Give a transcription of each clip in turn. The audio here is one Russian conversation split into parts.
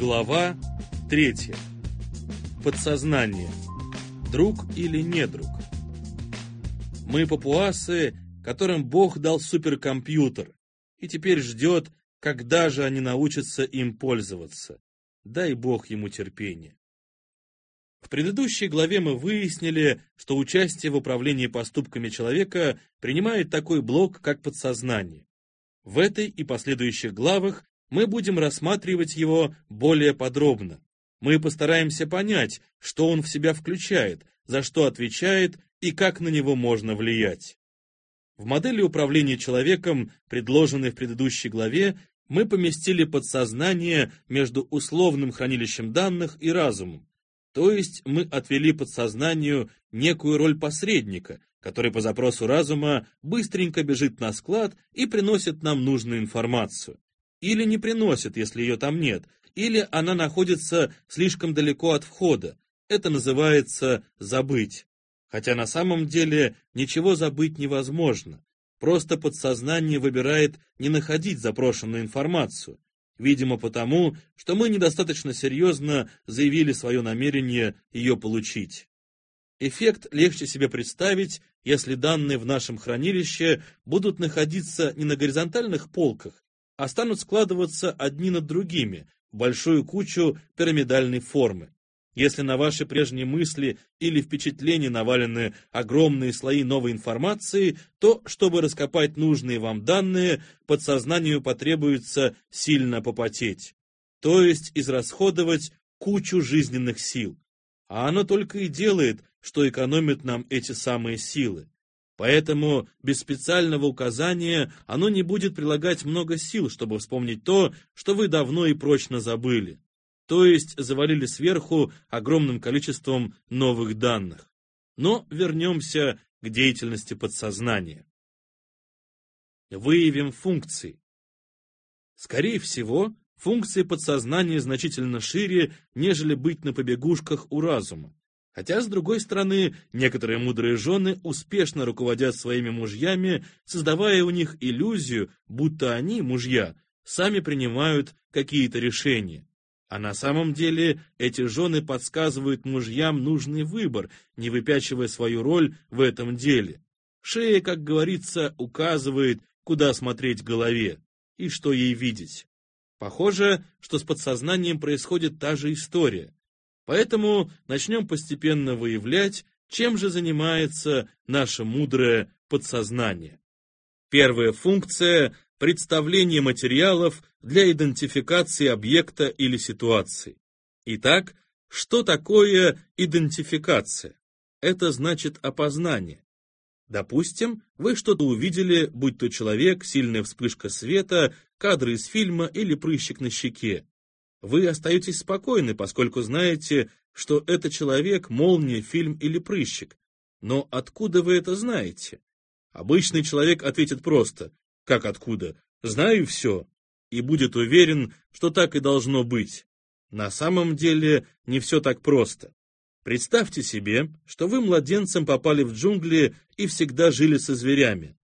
Глава 3. Подсознание. Друг или не друг? Мы папуасы, которым Бог дал суперкомпьютер, и теперь ждет, когда же они научатся им пользоваться. Дай Бог ему терпения. В предыдущей главе мы выяснили, что участие в управлении поступками человека принимает такой блок, как подсознание. В этой и последующих главах мы будем рассматривать его более подробно. Мы постараемся понять, что он в себя включает, за что отвечает и как на него можно влиять. В модели управления человеком, предложенной в предыдущей главе, мы поместили подсознание между условным хранилищем данных и разумом. То есть мы отвели подсознанию некую роль посредника, который по запросу разума быстренько бежит на склад и приносит нам нужную информацию. Или не приносит, если ее там нет, или она находится слишком далеко от входа. Это называется «забыть». Хотя на самом деле ничего забыть невозможно. Просто подсознание выбирает не находить запрошенную информацию. Видимо потому, что мы недостаточно серьезно заявили свое намерение ее получить. Эффект легче себе представить, если данные в нашем хранилище будут находиться не на горизонтальных полках, а станут складываться одни над другими, большую кучу пирамидальной формы. Если на ваши прежние мысли или впечатления навалены огромные слои новой информации, то, чтобы раскопать нужные вам данные, подсознанию потребуется сильно попотеть, то есть израсходовать кучу жизненных сил. А оно только и делает, что экономит нам эти самые силы. Поэтому без специального указания оно не будет прилагать много сил, чтобы вспомнить то, что вы давно и прочно забыли. То есть завалили сверху огромным количеством новых данных. Но вернемся к деятельности подсознания. Выявим функции. Скорее всего, функции подсознания значительно шире, нежели быть на побегушках у разума. Хотя, с другой стороны, некоторые мудрые жены успешно руководят своими мужьями, создавая у них иллюзию, будто они, мужья, сами принимают какие-то решения. А на самом деле эти жены подсказывают мужьям нужный выбор, не выпячивая свою роль в этом деле. Шея, как говорится, указывает, куда смотреть голове и что ей видеть. Похоже, что с подсознанием происходит та же история. Поэтому начнем постепенно выявлять, чем же занимается наше мудрое подсознание. Первая функция – представление материалов для идентификации объекта или ситуации. Итак, что такое идентификация? Это значит опознание. Допустим, вы что-то увидели, будь то человек, сильная вспышка света, кадры из фильма или прыщик на щеке. Вы остаетесь спокойны, поскольку знаете, что это человек, молния, фильм или прыщик. Но откуда вы это знаете? Обычный человек ответит просто «Как откуда? Знаю все» и будет уверен, что так и должно быть. На самом деле не все так просто. Представьте себе, что вы младенцем попали в джунгли и всегда жили со зверями.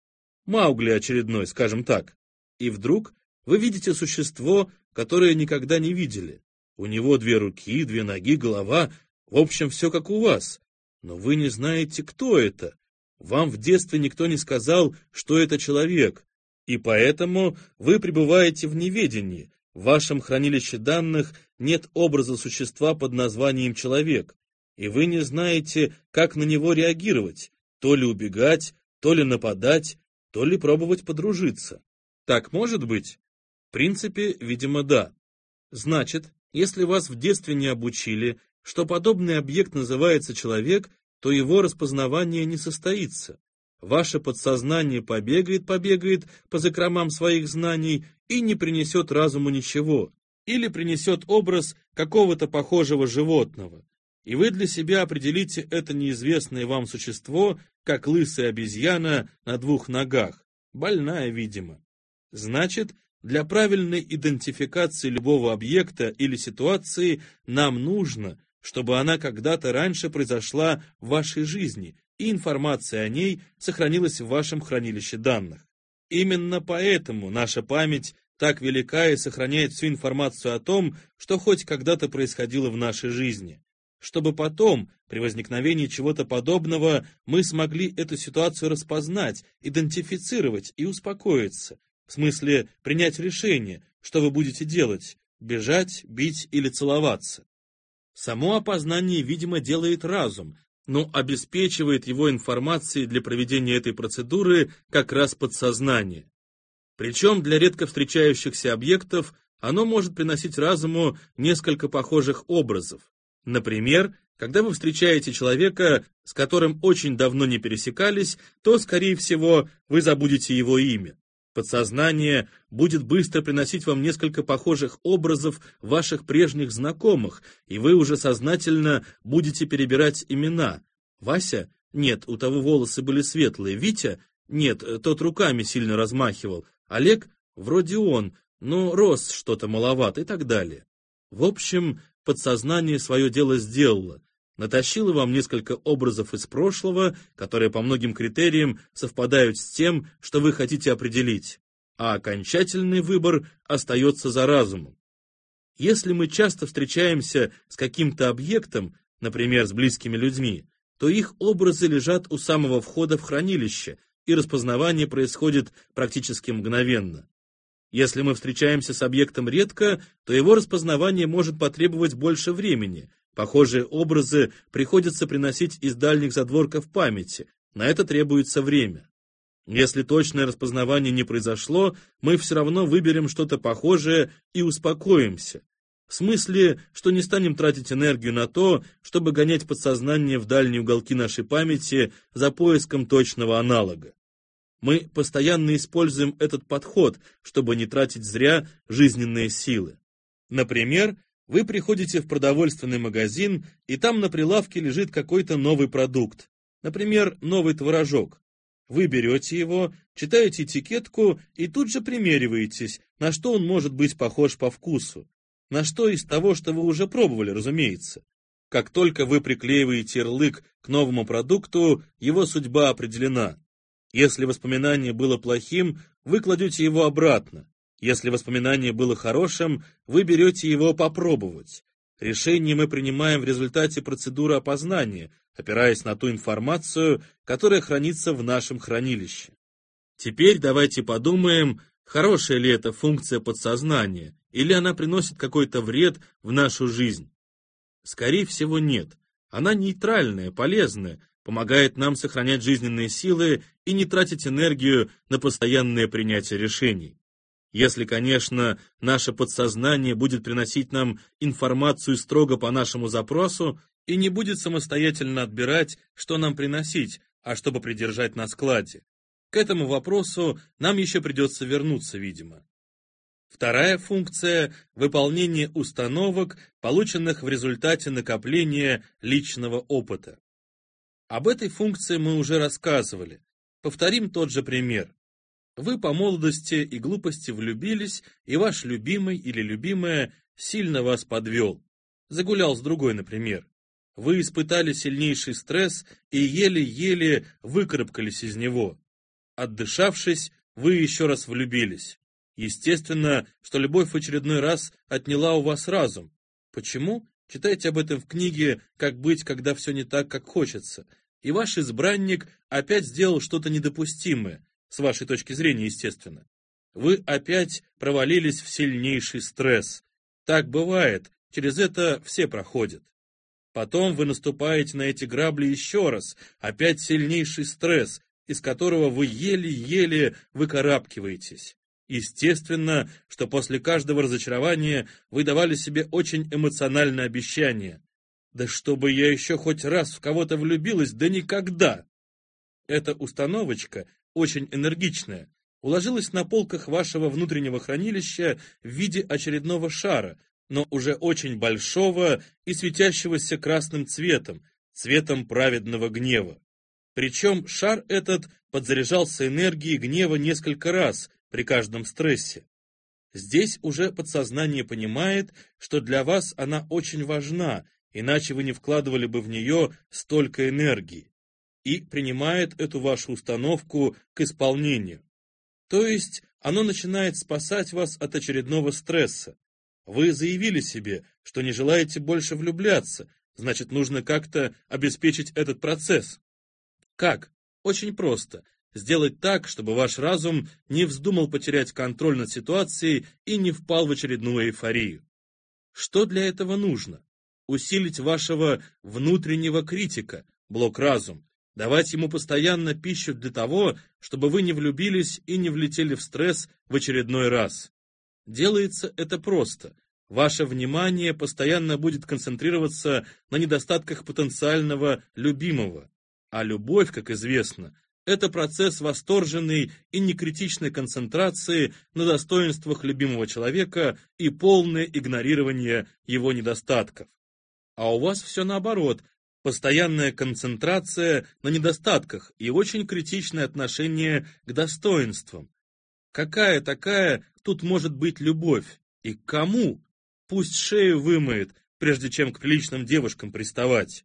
Маугли очередной, скажем так. И вдруг вы видите существо, которое никогда не видели. У него две руки, две ноги, голова, в общем, все как у вас. Но вы не знаете, кто это. Вам в детстве никто не сказал, что это человек. И поэтому вы пребываете в неведении. В вашем хранилище данных нет образа существа под названием человек. И вы не знаете, как на него реагировать. То ли убегать, то ли нападать, то ли пробовать подружиться. Так может быть? В принципе, видимо, да. Значит, если вас в детстве не обучили, что подобный объект называется человек, то его распознавание не состоится. Ваше подсознание побегает-побегает по закромам своих знаний и не принесет разуму ничего, или принесет образ какого-то похожего животного. И вы для себя определите это неизвестное вам существо, как лысая обезьяна на двух ногах, больная, видимо. Значит, для правильной идентификации любого объекта или ситуации нам нужно, чтобы она когда-то раньше произошла в вашей жизни, и информация о ней сохранилась в вашем хранилище данных. Именно поэтому наша память так велика и сохраняет всю информацию о том, что хоть когда-то происходило в нашей жизни. Чтобы потом, при возникновении чего-то подобного, мы смогли эту ситуацию распознать, идентифицировать и успокоиться. В смысле, принять решение, что вы будете делать, бежать, бить или целоваться. Само опознание, видимо, делает разум, но обеспечивает его информацией для проведения этой процедуры как раз подсознание. Причем для редко встречающихся объектов оно может приносить разуму несколько похожих образов. Например, когда вы встречаете человека, с которым очень давно не пересекались, то, скорее всего, вы забудете его имя. Подсознание будет быстро приносить вам несколько похожих образов ваших прежних знакомых, и вы уже сознательно будете перебирать имена. Вася? Нет, у того волосы были светлые. Витя? Нет, тот руками сильно размахивал. Олег? Вроде он, но рос что-то маловато и так далее. В общем, подсознание свое дело сделало натащила вам несколько образов из прошлого, которые по многим критериям совпадают с тем, что вы хотите определить, а окончательный выбор остается за разумом. Если мы часто встречаемся с каким-то объектом, например, с близкими людьми, то их образы лежат у самого входа в хранилище, и распознавание происходит практически мгновенно. Если мы встречаемся с объектом редко, то его распознавание может потребовать больше времени, Похожие образы приходится приносить из дальних задворков памяти, на это требуется время. Если точное распознавание не произошло, мы все равно выберем что-то похожее и успокоимся. В смысле, что не станем тратить энергию на то, чтобы гонять подсознание в дальние уголки нашей памяти за поиском точного аналога. Мы постоянно используем этот подход, чтобы не тратить зря жизненные силы. Например, вы приходите в продовольственный магазин, и там на прилавке лежит какой-то новый продукт, например, новый творожок. Вы берете его, читаете этикетку и тут же примериваетесь, на что он может быть похож по вкусу. На что из того, что вы уже пробовали, разумеется. Как только вы приклеиваете ярлык к новому продукту, его судьба определена. Если воспоминание было плохим, вы кладете его обратно. Если воспоминание было хорошим, вы берете его попробовать. Решение мы принимаем в результате процедуры опознания, опираясь на ту информацию, которая хранится в нашем хранилище. Теперь давайте подумаем, хорошая ли это функция подсознания, или она приносит какой-то вред в нашу жизнь. Скорее всего, нет. Она нейтральная, полезная, помогает нам сохранять жизненные силы и не тратить энергию на постоянное принятие решений. Если, конечно, наше подсознание будет приносить нам информацию строго по нашему запросу и не будет самостоятельно отбирать, что нам приносить, а чтобы придержать на складе. К этому вопросу нам еще придется вернуться, видимо. Вторая функция – выполнение установок, полученных в результате накопления личного опыта. Об этой функции мы уже рассказывали. Повторим тот же пример. Вы по молодости и глупости влюбились, и ваш любимый или любимая сильно вас подвел. Загулял с другой, например. Вы испытали сильнейший стресс и еле-еле выкарабкались из него. Отдышавшись, вы еще раз влюбились. Естественно, что любовь в очередной раз отняла у вас разум. Почему? Читайте об этом в книге «Как быть, когда все не так, как хочется». И ваш избранник опять сделал что-то недопустимое, с вашей точки зрения, естественно. Вы опять провалились в сильнейший стресс. Так бывает, через это все проходят. Потом вы наступаете на эти грабли еще раз, опять сильнейший стресс, из которого вы еле-еле выкарабкиваетесь. Естественно, что после каждого разочарования вы давали себе очень эмоциональное обещание. Да чтобы я еще хоть раз в кого-то влюбилась, да никогда! Эта установочка очень энергичная, уложилась на полках вашего внутреннего хранилища в виде очередного шара, но уже очень большого и светящегося красным цветом, цветом праведного гнева. Причем шар этот подзаряжался энергией гнева несколько раз при каждом стрессе. Здесь уже подсознание понимает, что для вас она очень важна, иначе вы не вкладывали бы в нее столько энергии и принимает эту вашу установку к исполнению. То есть оно начинает спасать вас от очередного стресса. Вы заявили себе, что не желаете больше влюбляться, значит, нужно как-то обеспечить этот процесс. Как? Очень просто. Сделать так, чтобы ваш разум не вздумал потерять контроль над ситуацией и не впал в очередную эйфорию. Что для этого нужно? Усилить вашего внутреннего критика, блок разум, давать ему постоянно пищу для того, чтобы вы не влюбились и не влетели в стресс в очередной раз. Делается это просто. Ваше внимание постоянно будет концентрироваться на недостатках потенциального любимого. А любовь, как известно, это процесс восторженной и некритичной концентрации на достоинствах любимого человека и полное игнорирование его недостатков. А у вас все наоборот, постоянная концентрация на недостатках и очень критичное отношение к достоинствам. Какая такая тут может быть любовь? И к кому? Пусть шею вымоет, прежде чем к приличным девушкам приставать.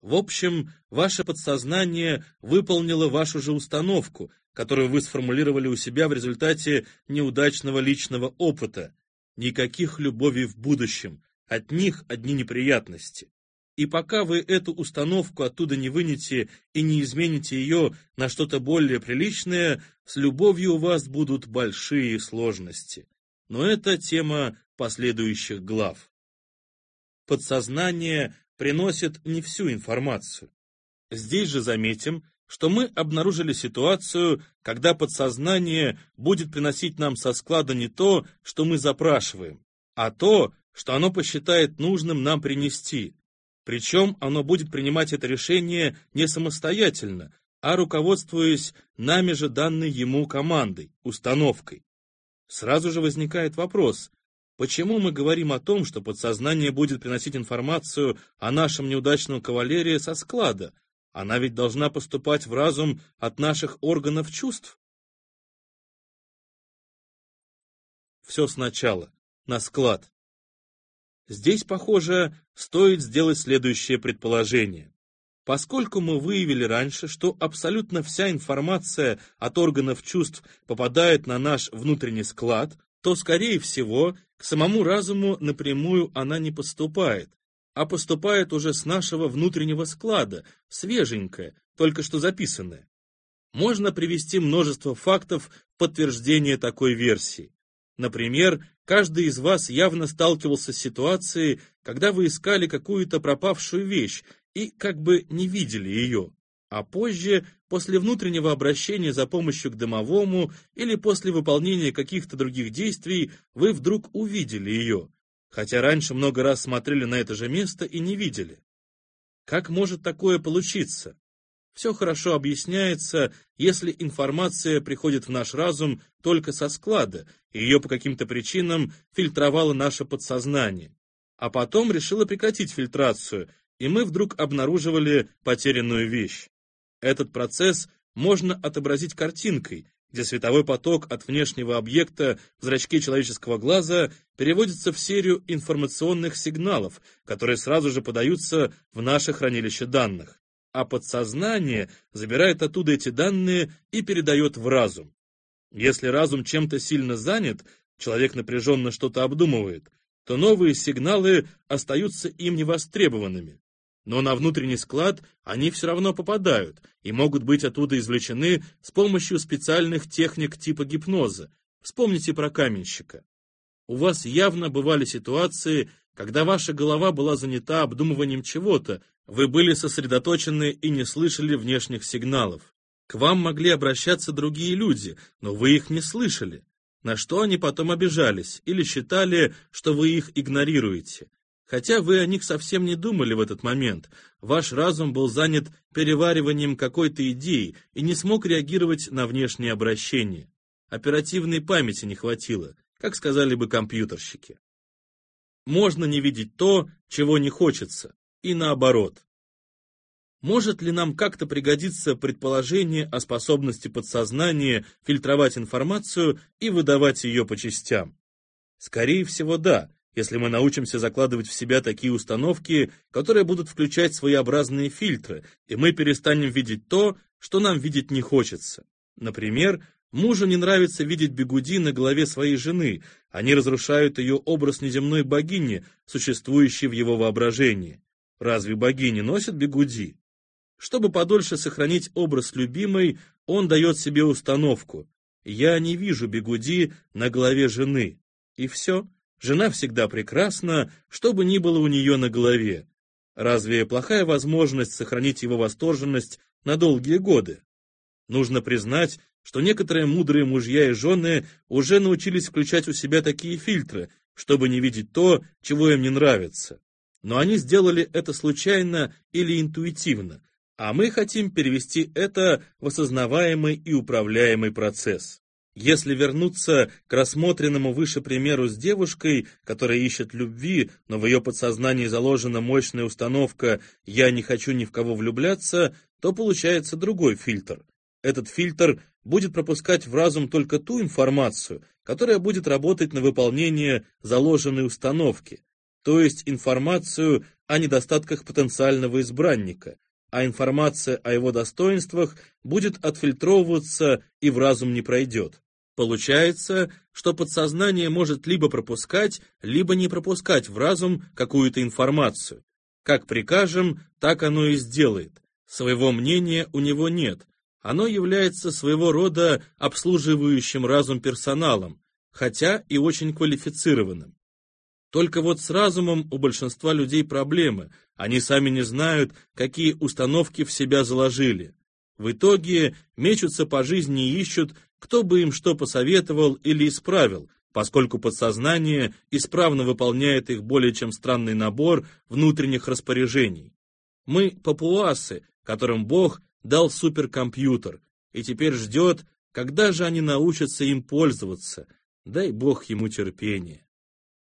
В общем, ваше подсознание выполнило вашу же установку, которую вы сформулировали у себя в результате неудачного личного опыта. Никаких любовей в будущем, от них одни неприятности. И пока вы эту установку оттуда не вынете и не измените ее на что-то более приличное, с любовью у вас будут большие сложности. Но это тема последующих глав. Подсознание приносит не всю информацию. Здесь же заметим, что мы обнаружили ситуацию, когда подсознание будет приносить нам со склада не то, что мы запрашиваем, а то, что оно посчитает нужным нам принести, причем оно будет принимать это решение не самостоятельно, а руководствуясь нами же данной ему командой, установкой. Сразу же возникает вопрос, почему мы говорим о том, что подсознание будет приносить информацию о нашем неудачном кавалере со склада? Она ведь должна поступать в разум от наших органов чувств. Все сначала, на склад. Здесь, похоже, стоит сделать следующее предположение. Поскольку мы выявили раньше, что абсолютно вся информация от органов чувств попадает на наш внутренний склад, то, скорее всего, к самому разуму напрямую она не поступает, а поступает уже с нашего внутреннего склада, свеженькая, только что записанная. Можно привести множество фактов подтверждения такой версии. Например, каждый из вас явно сталкивался с ситуацией, когда вы искали какую-то пропавшую вещь и как бы не видели ее, а позже, после внутреннего обращения за помощью к домовому или после выполнения каких-то других действий, вы вдруг увидели ее, хотя раньше много раз смотрели на это же место и не видели. Как может такое получиться? Все хорошо объясняется, если информация приходит в наш разум только со склада, и ее по каким-то причинам фильтровало наше подсознание. А потом решило прекратить фильтрацию, и мы вдруг обнаруживали потерянную вещь. Этот процесс можно отобразить картинкой, где световой поток от внешнего объекта в зрачке человеческого глаза переводится в серию информационных сигналов, которые сразу же подаются в наше хранилище данных а подсознание забирает оттуда эти данные и передает в разум. Если разум чем-то сильно занят, человек напряженно что-то обдумывает, то новые сигналы остаются им невостребованными. Но на внутренний склад они все равно попадают и могут быть оттуда извлечены с помощью специальных техник типа гипноза. Вспомните про каменщика. У вас явно бывали ситуации, когда ваша голова была занята обдумыванием чего-то, вы были сосредоточены и не слышали внешних сигналов. К вам могли обращаться другие люди, но вы их не слышали. На что они потом обижались или считали, что вы их игнорируете. Хотя вы о них совсем не думали в этот момент. Ваш разум был занят перевариванием какой-то идеи и не смог реагировать на внешние обращения. Оперативной памяти не хватило, как сказали бы компьютерщики. Можно не видеть то, чего не хочется, и наоборот. Может ли нам как-то пригодиться предположение о способности подсознания фильтровать информацию и выдавать ее по частям? Скорее всего, да, если мы научимся закладывать в себя такие установки, которые будут включать своеобразные фильтры, и мы перестанем видеть то, что нам видеть не хочется. Например, Мужу не нравится видеть бегуди на голове своей жены, они разрушают ее образ неземной богини, существующей в его воображении. Разве богини носят бегуди? Чтобы подольше сохранить образ любимой, он дает себе установку. «Я не вижу бегуди на голове жены». И все. Жена всегда прекрасна, что бы ни было у нее на голове. Разве плохая возможность сохранить его восторженность на долгие годы? Нужно признать, что некоторые мудрые мужья и жены уже научились включать у себя такие фильтры, чтобы не видеть то, чего им не нравится. Но они сделали это случайно или интуитивно, а мы хотим перевести это в осознаваемый и управляемый процесс. Если вернуться к рассмотренному выше примеру с девушкой, которая ищет любви, но в ее подсознании заложена мощная установка «я не хочу ни в кого влюбляться», то получается другой фильтр. Этот фильтр будет пропускать в разум только ту информацию, которая будет работать на выполнение заложенной установки, то есть информацию о недостатках потенциального избранника, а информация о его достоинствах будет отфильтровываться и в разум не пройдет. Получается, что подсознание может либо пропускать, либо не пропускать в разум какую-то информацию. Как прикажем, так оно и сделает. Своего мнения у него нет, оно является своего рода обслуживающим разум персоналом, хотя и очень квалифицированным. Только вот с разумом у большинства людей проблемы, они сами не знают, какие установки в себя заложили. В итоге мечутся по жизни и ищут, кто бы им что посоветовал или исправил, поскольку подсознание исправно выполняет их более чем странный набор внутренних распоряжений. Мы папуасы, которым Бог дал суперкомпьютер и теперь ждет, когда же они научатся им пользоваться. Дай бог ему терпения.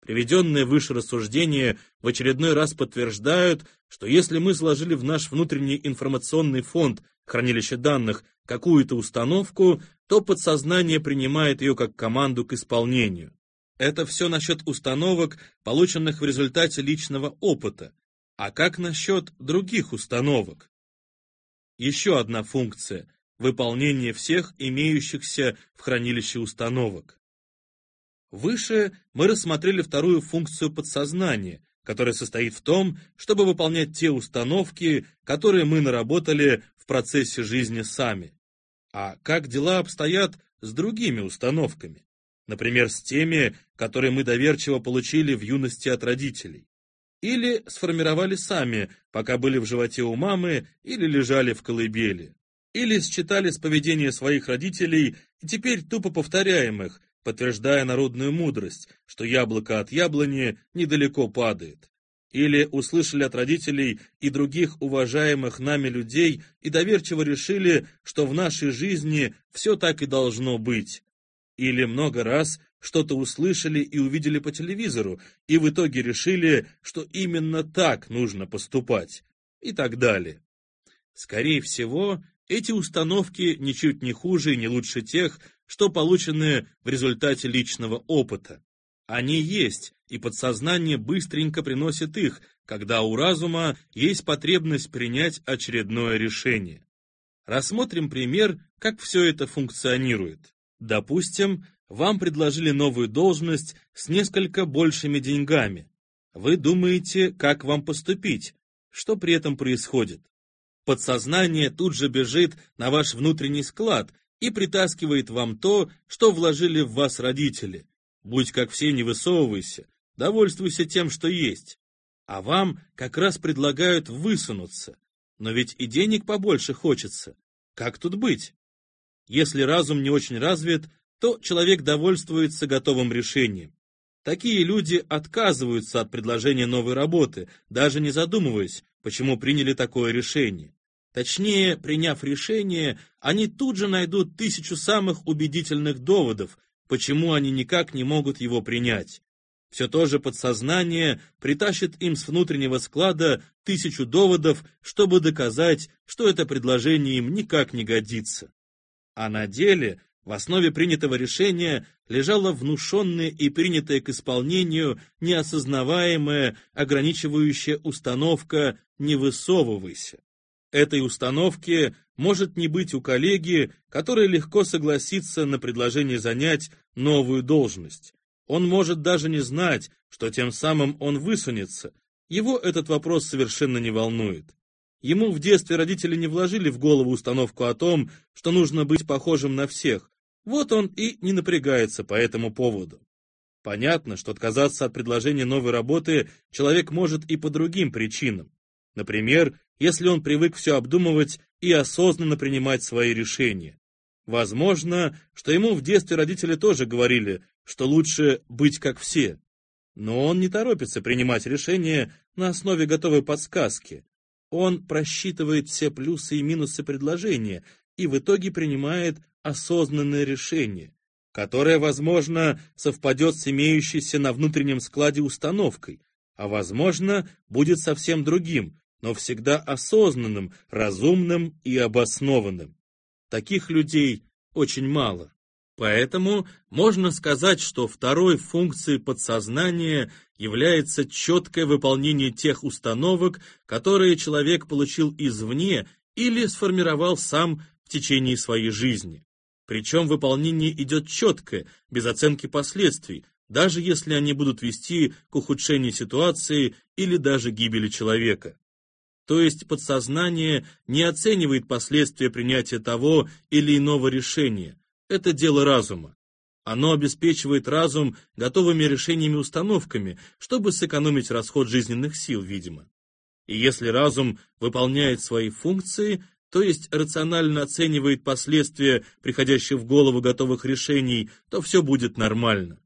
Приведенные выше рассуждения в очередной раз подтверждают, что если мы сложили в наш внутренний информационный фонд хранилище данных какую-то установку, то подсознание принимает ее как команду к исполнению. Это все насчет установок, полученных в результате личного опыта. А как насчет других установок? Еще одна функция – выполнение всех имеющихся в хранилище установок. Выше мы рассмотрели вторую функцию подсознания, которая состоит в том, чтобы выполнять те установки, которые мы наработали в процессе жизни сами. А как дела обстоят с другими установками? Например, с теми, которые мы доверчиво получили в юности от родителей или сформировали сами, пока были в животе у мамы или лежали в колыбели, или считали с поведения своих родителей и теперь тупо повторяем их, подтверждая народную мудрость, что яблоко от яблони недалеко падает. Или услышали от родителей и других уважаемых нами людей и доверчиво решили, что в нашей жизни все так и должно быть. Или много раз что-то услышали и увидели по телевизору, и в итоге решили, что именно так нужно поступать, и так далее. Скорее всего, эти установки ничуть не хуже и не лучше тех, что получены в результате личного опыта. Они есть, и подсознание быстренько приносит их, когда у разума есть потребность принять очередное решение. Рассмотрим пример, как все это функционирует. Допустим, вам предложили новую должность с несколько большими деньгами. Вы думаете, как вам поступить, что при этом происходит. Подсознание тут же бежит на ваш внутренний склад и притаскивает вам то, что вложили в вас родители. Будь как все, не высовывайся, довольствуйся тем, что есть. А вам как раз предлагают высунуться. Но ведь и денег побольше хочется. Как тут быть? Если разум не очень развит, то человек довольствуется готовым решением. Такие люди отказываются от предложения новой работы, даже не задумываясь, почему приняли такое решение. Точнее, приняв решение, они тут же найдут тысячу самых убедительных доводов, почему они никак не могут его принять. Все то же подсознание притащит им с внутреннего склада тысячу доводов, чтобы доказать, что это предложение им никак не годится. А на деле в основе принятого решения лежала внушенная и принятая к исполнению неосознаваемая ограничивающая установка «не высовывайся». Этой установки может не быть у коллеги, который легко согласится на предложение занять новую должность. Он может даже не знать, что тем самым он высунется. Его этот вопрос совершенно не волнует. Ему в детстве родители не вложили в голову установку о том, что нужно быть похожим на всех. Вот он и не напрягается по этому поводу. Понятно, что отказаться от предложения новой работы человек может и по другим причинам. Например, если он привык все обдумывать и осознанно принимать свои решения. Возможно, что ему в детстве родители тоже говорили, что лучше быть как все. Но он не торопится принимать решения на основе готовой подсказки. Он просчитывает все плюсы и минусы предложения и в итоге принимает осознанное решение, которое, возможно, совпадет с имеющейся на внутреннем складе установкой, а, возможно, будет совсем другим, но всегда осознанным, разумным и обоснованным. Таких людей очень мало. Поэтому можно сказать, что второй функцией подсознания является четкое выполнение тех установок, которые человек получил извне или сформировал сам в течение своей жизни. Причем выполнение идет четко, без оценки последствий, даже если они будут вести к ухудшению ситуации или даже гибели человека. То есть подсознание не оценивает последствия принятия того или иного решения. Это дело разума. Оно обеспечивает разум готовыми решениями-установками, чтобы сэкономить расход жизненных сил, видимо. И если разум выполняет свои функции, то есть рационально оценивает последствия приходящих в голову готовых решений, то все будет нормально.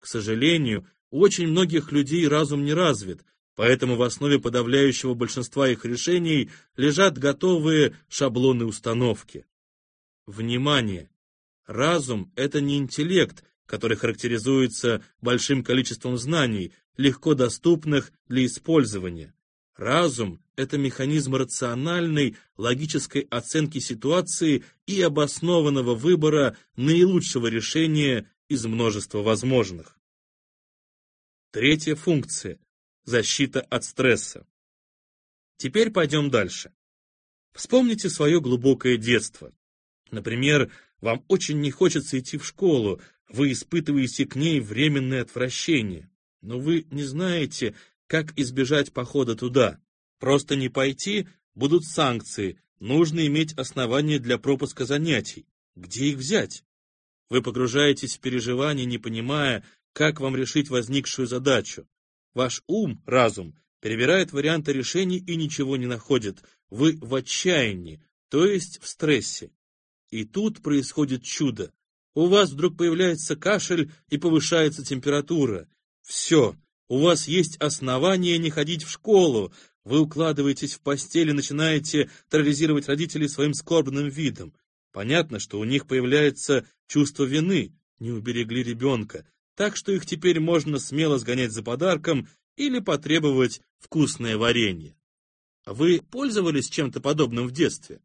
К сожалению, у очень многих людей разум не развит, Поэтому в основе подавляющего большинства их решений лежат готовые шаблоны установки. Внимание! Разум — это не интеллект, который характеризуется большим количеством знаний, легко доступных для использования. Разум — это механизм рациональной, логической оценки ситуации и обоснованного выбора наилучшего решения из множества возможных. Третья функция защита от стресса. Теперь пойдем дальше. Вспомните свое глубокое детство. Например, вам очень не хочется идти в школу, вы испытываете к ней временное отвращение, но вы не знаете, как избежать похода туда. Просто не пойти будут санкции, нужно иметь основания для пропуска занятий. Где их взять? Вы погружаетесь в переживания, не понимая, как вам решить возникшую задачу. Ваш ум, разум, перебирает варианты решений и ничего не находит. Вы в отчаянии, то есть в стрессе. И тут происходит чудо. У вас вдруг появляется кашель и повышается температура. Все, у вас есть основания не ходить в школу. Вы укладываетесь в постель и начинаете терроризировать родителей своим скорбным видом. Понятно, что у них появляется чувство вины. Не уберегли ребенка, так что их теперь можно смело сгонять за подарком или потребовать вкусное варенье. Вы пользовались чем-то подобным в детстве?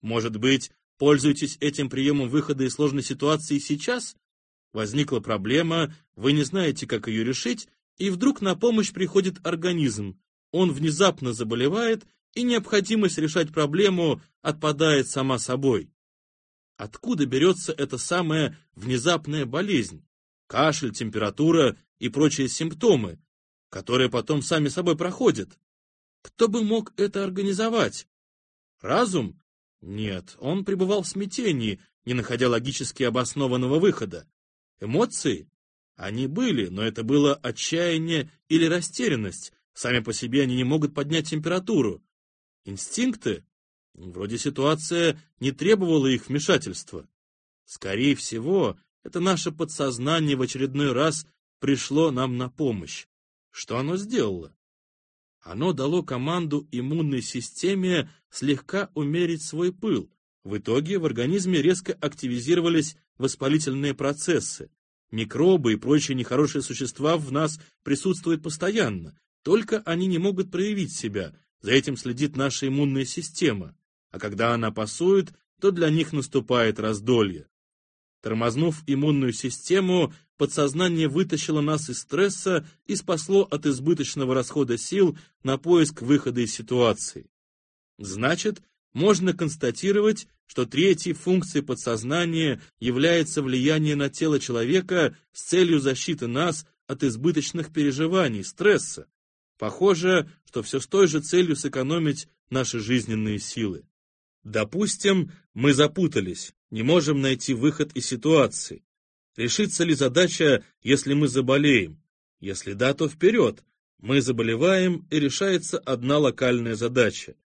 Может быть, пользуетесь этим приемом выхода из сложной ситуации сейчас? Возникла проблема, вы не знаете, как ее решить, и вдруг на помощь приходит организм. Он внезапно заболевает, и необходимость решать проблему отпадает сама собой. Откуда берется эта самая внезапная болезнь? Кашель, температура и прочие симптомы, которые потом сами собой проходят. Кто бы мог это организовать? Разум? Нет, он пребывал в смятении, не находя логически обоснованного выхода. Эмоции? Они были, но это было отчаяние или растерянность. Сами по себе они не могут поднять температуру. Инстинкты? Вроде ситуация не требовала их вмешательства. Скорее всего, это наше подсознание в очередной раз пришло нам на помощь. Что оно сделало? Оно дало команду иммунной системе слегка умерить свой пыл. В итоге в организме резко активизировались воспалительные процессы. Микробы и прочие нехорошие существа в нас присутствуют постоянно, только они не могут проявить себя, за этим следит наша иммунная система. А когда она пасует, то для них наступает раздолье. Тормознув иммунную систему, подсознание вытащило нас из стресса и спасло от избыточного расхода сил на поиск выхода из ситуации. Значит, можно констатировать, что третьей функцией подсознания является влияние на тело человека с целью защиты нас от избыточных переживаний, стресса. Похоже, что все с той же целью сэкономить наши жизненные силы. Допустим, мы запутались, не можем найти выход из ситуации. Решится ли задача, если мы заболеем? Если да, то вперед. Мы заболеваем, и решается одна локальная задача.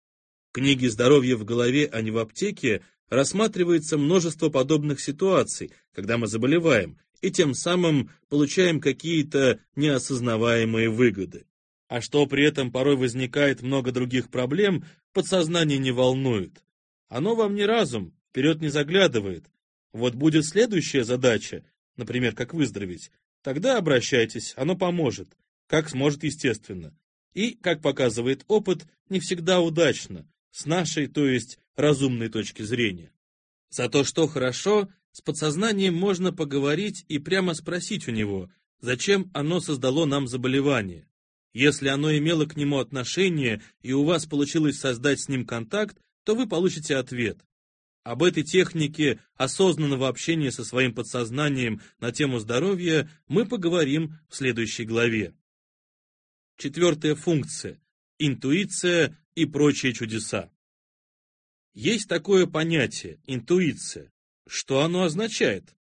В книге «Здоровье в голове, а не в аптеке» рассматривается множество подобных ситуаций, когда мы заболеваем, и тем самым получаем какие-то неосознаваемые выгоды. А что при этом порой возникает много других проблем, подсознание не волнует. Оно вам не разум, вперед не заглядывает. Вот будет следующая задача, например, как выздороветь, тогда обращайтесь, оно поможет, как сможет естественно. И, как показывает опыт, не всегда удачно, с нашей, то есть разумной точки зрения. За то, что хорошо, с подсознанием можно поговорить и прямо спросить у него, зачем оно создало нам заболевание. Если оно имело к нему отношение и у вас получилось создать с ним контакт, то вы получите ответ. Об этой технике осознанного общения со своим подсознанием на тему здоровья мы поговорим в следующей главе. Четвертая функция – интуиция и прочие чудеса. Есть такое понятие – интуиция. Что оно означает?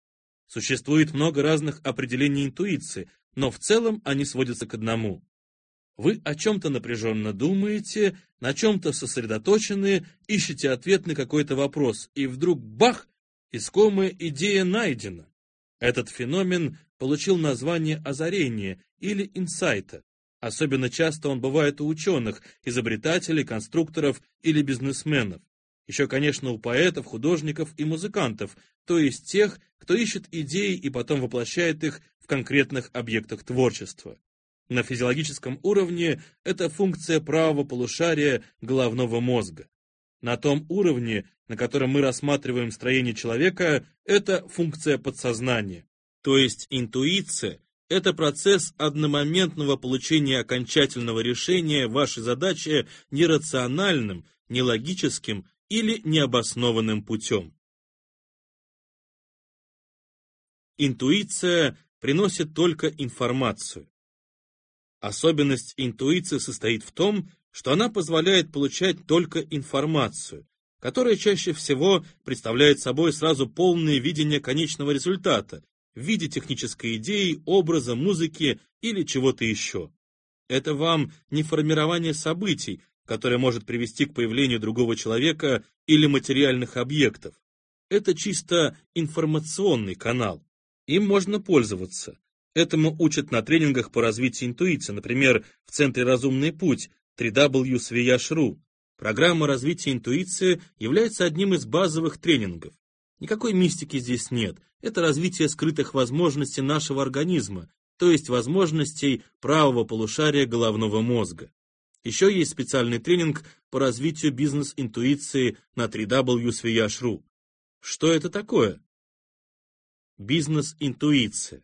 Существует много разных определений интуиции, но в целом они сводятся к одному. Вы о чем-то напряженно думаете, на чем-то сосредоточены, ищете ответ на какой-то вопрос, и вдруг бах, искомая идея найдена. Этот феномен получил название озарения или инсайта. Особенно часто он бывает у ученых, изобретателей, конструкторов или бизнесменов. Еще, конечно, у поэтов, художников и музыкантов, то есть тех, кто ищет идеи и потом воплощает их в конкретных объектах творчества. На физиологическом уровне это функция правого полушария головного мозга. На том уровне, на котором мы рассматриваем строение человека, это функция подсознания. То есть интуиция – это процесс одномоментного получения окончательного решения вашей задачи нерациональным, нелогическим или необоснованным путем. Интуиция приносит только информацию. Особенность интуиции состоит в том, что она позволяет получать только информацию, которая чаще всего представляет собой сразу полное видение конечного результата в виде технической идеи, образа, музыки или чего-то еще. Это вам не формирование событий, которое может привести к появлению другого человека или материальных объектов. Это чисто информационный канал. Им можно пользоваться. Этому учат на тренингах по развитию интуиции, например, в Центре «Разумный путь» www.sviyash.ru. Программа развития интуиции является одним из базовых тренингов. Никакой мистики здесь нет. Это развитие скрытых возможностей нашего организма, то есть возможностей правого полушария головного мозга. Еще есть специальный тренинг по развитию бизнес-интуиции на www.sviyash.ru. Что это такое? Бизнес-интуиция.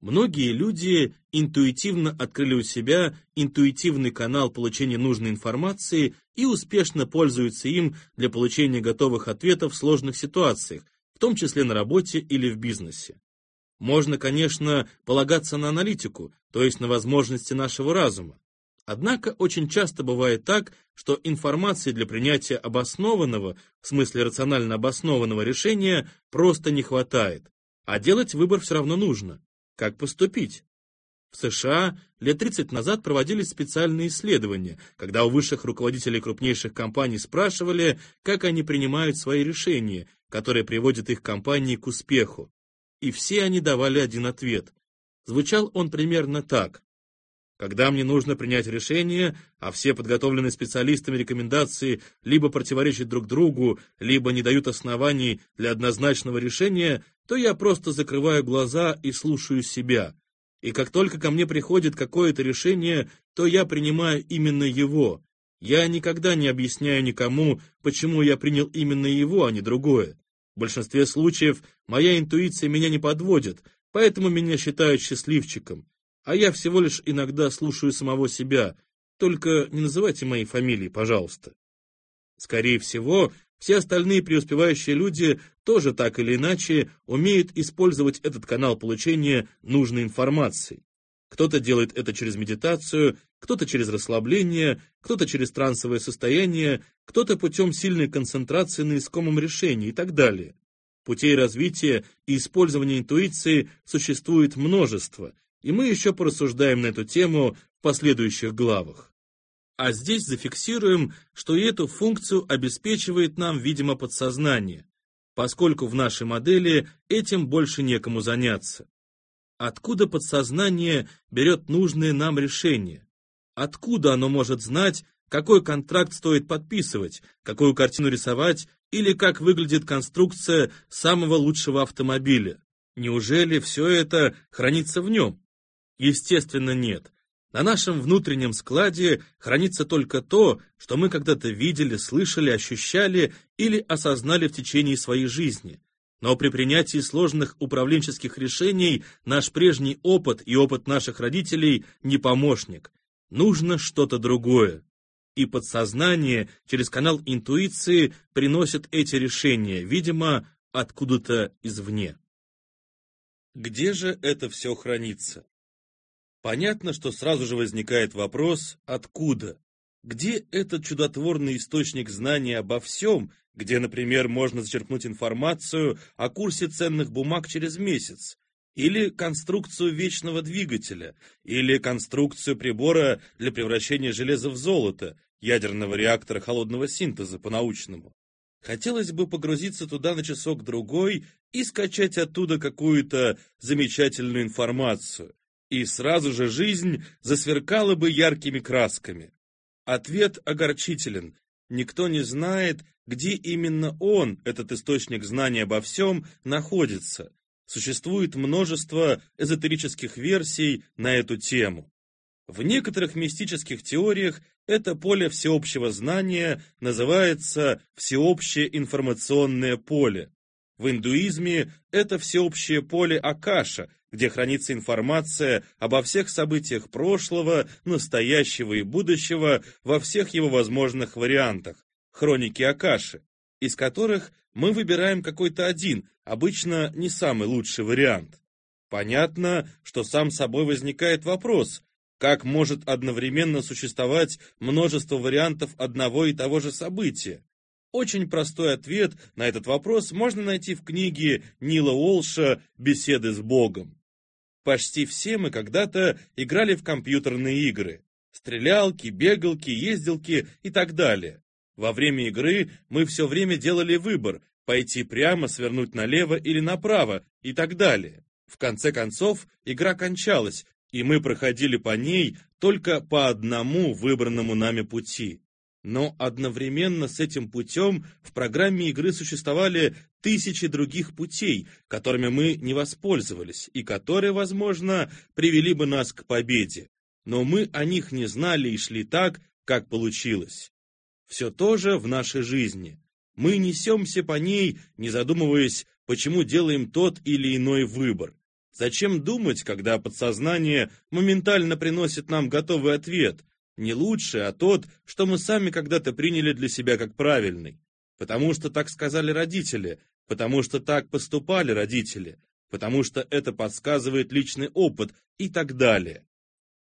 Многие люди интуитивно открыли у себя интуитивный канал получения нужной информации и успешно пользуются им для получения готовых ответов в сложных ситуациях, в том числе на работе или в бизнесе. Можно, конечно, полагаться на аналитику, то есть на возможности нашего разума. Однако очень часто бывает так, что информации для принятия обоснованного, в смысле рационально обоснованного решения, просто не хватает. А делать выбор все равно нужно. Как поступить? В США лет 30 назад проводились специальные исследования, когда у высших руководителей крупнейших компаний спрашивали, как они принимают свои решения, которые приводят их компании к успеху. И все они давали один ответ. Звучал он примерно так. Когда мне нужно принять решение, а все подготовленные специалистами рекомендации либо противоречат друг другу, либо не дают оснований для однозначного решения, то я просто закрываю глаза и слушаю себя. И как только ко мне приходит какое-то решение, то я принимаю именно его. Я никогда не объясняю никому, почему я принял именно его, а не другое. В большинстве случаев моя интуиция меня не подводит, поэтому меня считают счастливчиком. А я всего лишь иногда слушаю самого себя. Только не называйте моей фамилии, пожалуйста. Скорее всего, все остальные преуспевающие люди тоже так или иначе умеют использовать этот канал получения нужной информации. Кто-то делает это через медитацию, кто-то через расслабление, кто-то через трансовое состояние, кто-то путем сильной концентрации на искомом решении и так далее. Путей развития и использования интуиции существует множество, и мы еще порассуждаем на эту тему в последующих главах. А здесь зафиксируем, что и эту функцию обеспечивает нам, видимо, подсознание, поскольку в нашей модели этим больше некому заняться. Откуда подсознание берет нужные нам решения? Откуда оно может знать, какой контракт стоит подписывать, какую картину рисовать или как выглядит конструкция самого лучшего автомобиля? Неужели все это хранится в нем? Естественно, нет. На нашем внутреннем складе хранится только то, что мы когда-то видели, слышали, ощущали или осознали в течение своей жизни. Но при принятии сложных управленческих решений наш прежний опыт и опыт наших родителей не помощник. Нужно что-то другое. И подсознание через канал интуиции приносит эти решения, видимо, откуда-то извне. Где же это все хранится? Понятно, что сразу же возникает вопрос «откуда?». Где этот чудотворный источник знания обо всем, где, например, можно зачерпнуть информацию о курсе ценных бумаг через месяц, или конструкцию вечного двигателя, или конструкцию прибора для превращения железа в золото, ядерного реактора холодного синтеза по-научному. Хотелось бы погрузиться туда на часок-другой и скачать оттуда какую-то замечательную информацию, и сразу же жизнь засверкала бы яркими красками. Ответ огорчителен. Никто не знает, где именно он, этот источник знания обо всем, находится. Существует множество эзотерических версий на эту тему. В некоторых мистических теориях это поле всеобщего знания называется всеобщее информационное поле. В индуизме это всеобщее поле Акаша, где хранится информация обо всех событиях прошлого, настоящего и будущего во всех его возможных вариантах, хроники Акаши, из которых мы выбираем какой-то один, обычно не самый лучший вариант. Понятно, что сам собой возникает вопрос, как может одновременно существовать множество вариантов одного и того же события? Очень простой ответ на этот вопрос можно найти в книге Нила Уолша «Беседы с Богом». Почти все мы когда-то играли в компьютерные игры. Стрелялки, бегалки, ездилки и так далее. Во время игры мы все время делали выбор, пойти прямо, свернуть налево или направо и так далее. В конце концов, игра кончалась, и мы проходили по ней только по одному выбранному нами пути. Но одновременно с этим путем в программе игры существовали тысячи других путей, которыми мы не воспользовались, и которые, возможно, привели бы нас к победе. Но мы о них не знали и шли так, как получилось. Все то же в нашей жизни. Мы несемся по ней, не задумываясь, почему делаем тот или иной выбор. Зачем думать, когда подсознание моментально приносит нам готовый ответ, не лучший, а тот, что мы сами когда-то приняли для себя как правильный. Потому что так сказали родители, потому что так поступали родители, потому что это подсказывает личный опыт и так далее.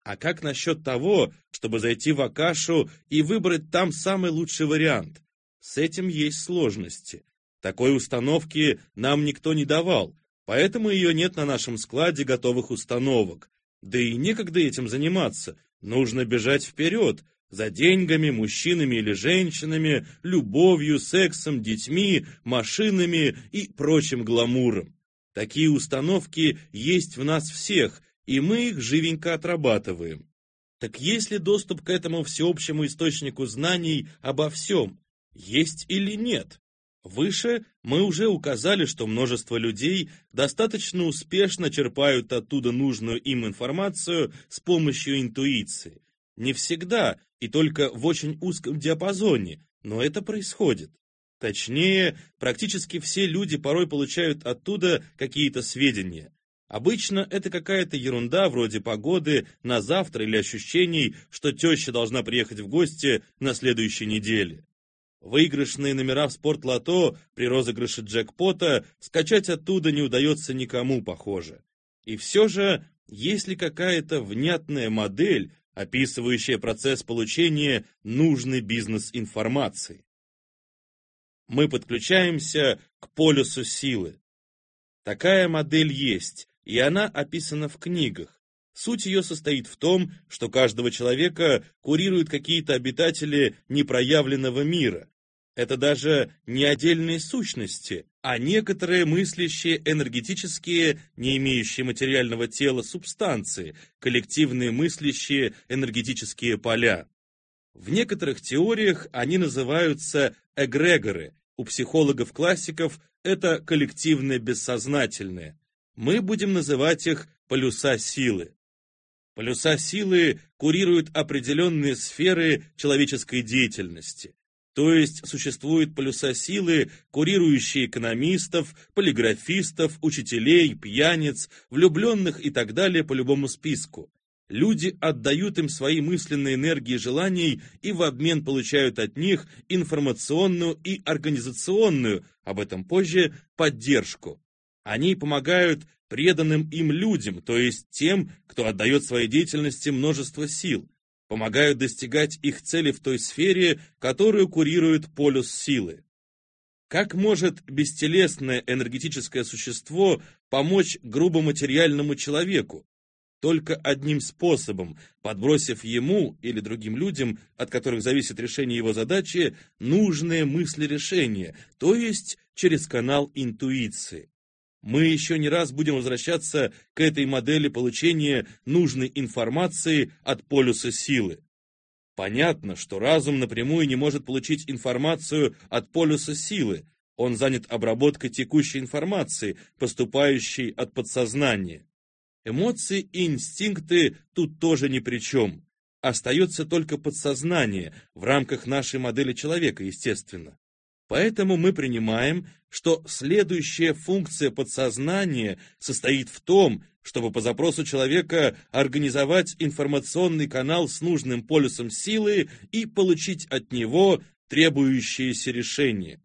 А как насчет того, чтобы зайти в Акашу и выбрать там самый лучший вариант? С этим есть сложности. Такой установки нам никто не давал, поэтому ее нет на нашем складе готовых установок. Да и некогда этим заниматься, Нужно бежать вперед, за деньгами, мужчинами или женщинами, любовью, сексом, детьми, машинами и прочим гламуром. Такие установки есть в нас всех, и мы их живенько отрабатываем. Так есть ли доступ к этому всеобщему источнику знаний обо всем? Есть или нет? Выше мы уже указали, что множество людей достаточно успешно черпают оттуда нужную им информацию с помощью интуиции. Не всегда и только в очень узком диапазоне, но это происходит. Точнее, практически все люди порой получают оттуда какие-то сведения. Обычно это какая-то ерунда вроде погоды на завтра или ощущений, что теща должна приехать в гости на следующей неделе. Выигрышные номера в спортлото при розыгрыше джекпота скачать оттуда не удается никому, похоже. И все же, есть ли какая-то внятная модель, описывающая процесс получения нужной бизнес-информации? Мы подключаемся к полюсу силы. Такая модель есть, и она описана в книгах. Суть ее состоит в том, что каждого человека курируют какие-то обитатели непроявленного мира. Это даже не отдельные сущности, а некоторые мыслящие энергетические, не имеющие материального тела субстанции, коллективные мыслящие энергетические поля. В некоторых теориях они называются эгрегоры, у психологов-классиков это коллективное бессознательное. Мы будем называть их полюса силы. Полюса силы курируют определенные сферы человеческой деятельности. То есть существуют полюса силы, курирующие экономистов, полиграфистов, учителей, пьяниц, влюбленных и так далее по любому списку. Люди отдают им свои мысленные энергии желаний и в обмен получают от них информационную и организационную, об этом позже, поддержку. Они помогают преданным им людям, то есть тем, кто отдает своей деятельности множество сил, помогают достигать их цели в той сфере, которую курирует полюс силы. Как может бестелесное энергетическое существо помочь грубоматериальному человеку? только одним способом, подбросив ему или другим людям, от которых зависит решение его задачи, нужные мысли решения, то есть через канал интуиции. Мы еще не раз будем возвращаться к этой модели получения нужной информации от полюса силы. Понятно, что разум напрямую не может получить информацию от полюса силы, он занят обработкой текущей информации, поступающей от подсознания. Эмоции и инстинкты тут тоже ни при чем. Остается только подсознание, в рамках нашей модели человека, естественно. Поэтому мы принимаем, что следующая функция подсознания состоит в том, чтобы по запросу человека организовать информационный канал с нужным полюсом силы и получить от него требующееся решение.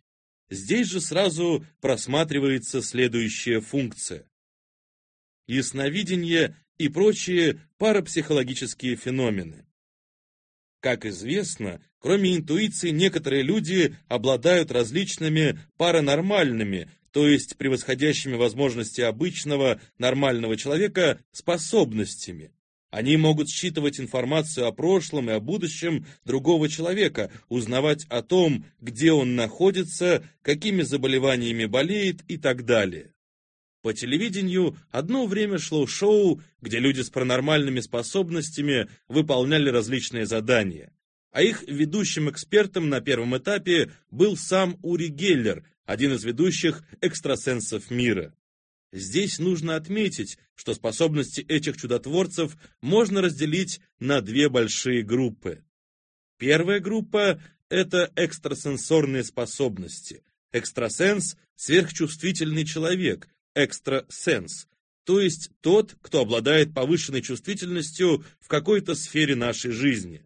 Здесь же сразу просматривается следующая функция ясновидение и прочие парапсихологические феномены. Как известно, кроме интуиции, некоторые люди обладают различными паранормальными, то есть превосходящими возможности обычного нормального человека способностями. Они могут считывать информацию о прошлом и о будущем другого человека, узнавать о том, где он находится, какими заболеваниями болеет и так далее. По телевидению одно время шло шоу, где люди с паранормальными способностями выполняли различные задания. А их ведущим экспертом на первом этапе был сам Ури Геллер, один из ведущих экстрасенсов мира. Здесь нужно отметить, что способности этих чудотворцев можно разделить на две большие группы. Первая группа – это экстрасенсорные способности. Экстрасенс – сверхчувствительный человек, экстрасенс, то есть тот, кто обладает повышенной чувствительностью в какой-то сфере нашей жизни.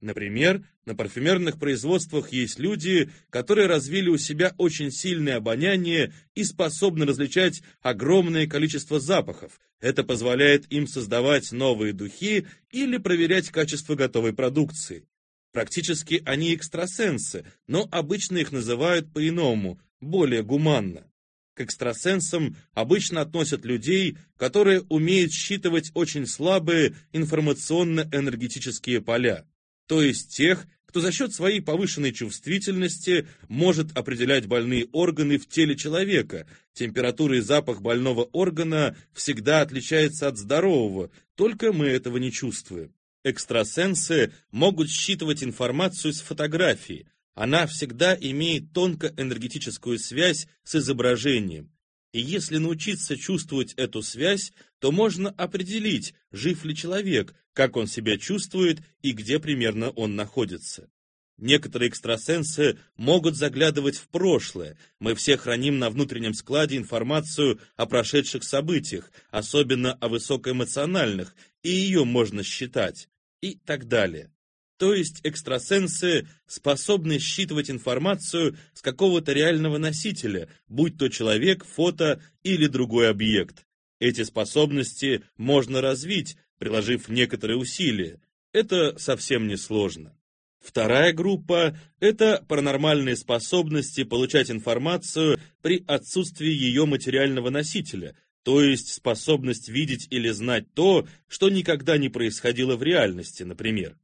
Например, на парфюмерных производствах есть люди, которые развили у себя очень сильное обоняние и способны различать огромное количество запахов. Это позволяет им создавать новые духи или проверять качество готовой продукции. Практически они экстрасенсы, но обычно их называют по-иному, более гуманно. К экстрасенсам обычно относят людей, которые умеют считывать очень слабые информационно-энергетические поля, то есть тех, кто за счет своей повышенной чувствительности может определять больные органы в теле человека. Температура и запах больного органа всегда отличается от здорового, только мы этого не чувствуем. Экстрасенсы могут считывать информацию с фотографии, она всегда имеет тонко-энергетическую связь с изображением. И если научиться чувствовать эту связь, то можно определить, жив ли человек, как он себя чувствует и где примерно он находится. Некоторые экстрасенсы могут заглядывать в прошлое. Мы все храним на внутреннем складе информацию о прошедших событиях, особенно о высокоэмоциональных, и ее можно считать, и так далее. То есть экстрасенсы способны считывать информацию с какого-то реального носителя, будь то человек, фото или другой объект. Эти способности можно развить, приложив некоторые усилия. Это совсем не сложно. Вторая группа – это паранормальные способности получать информацию при отсутствии ее материального носителя, то есть способность видеть или знать то, что никогда не происходило в реальности, например.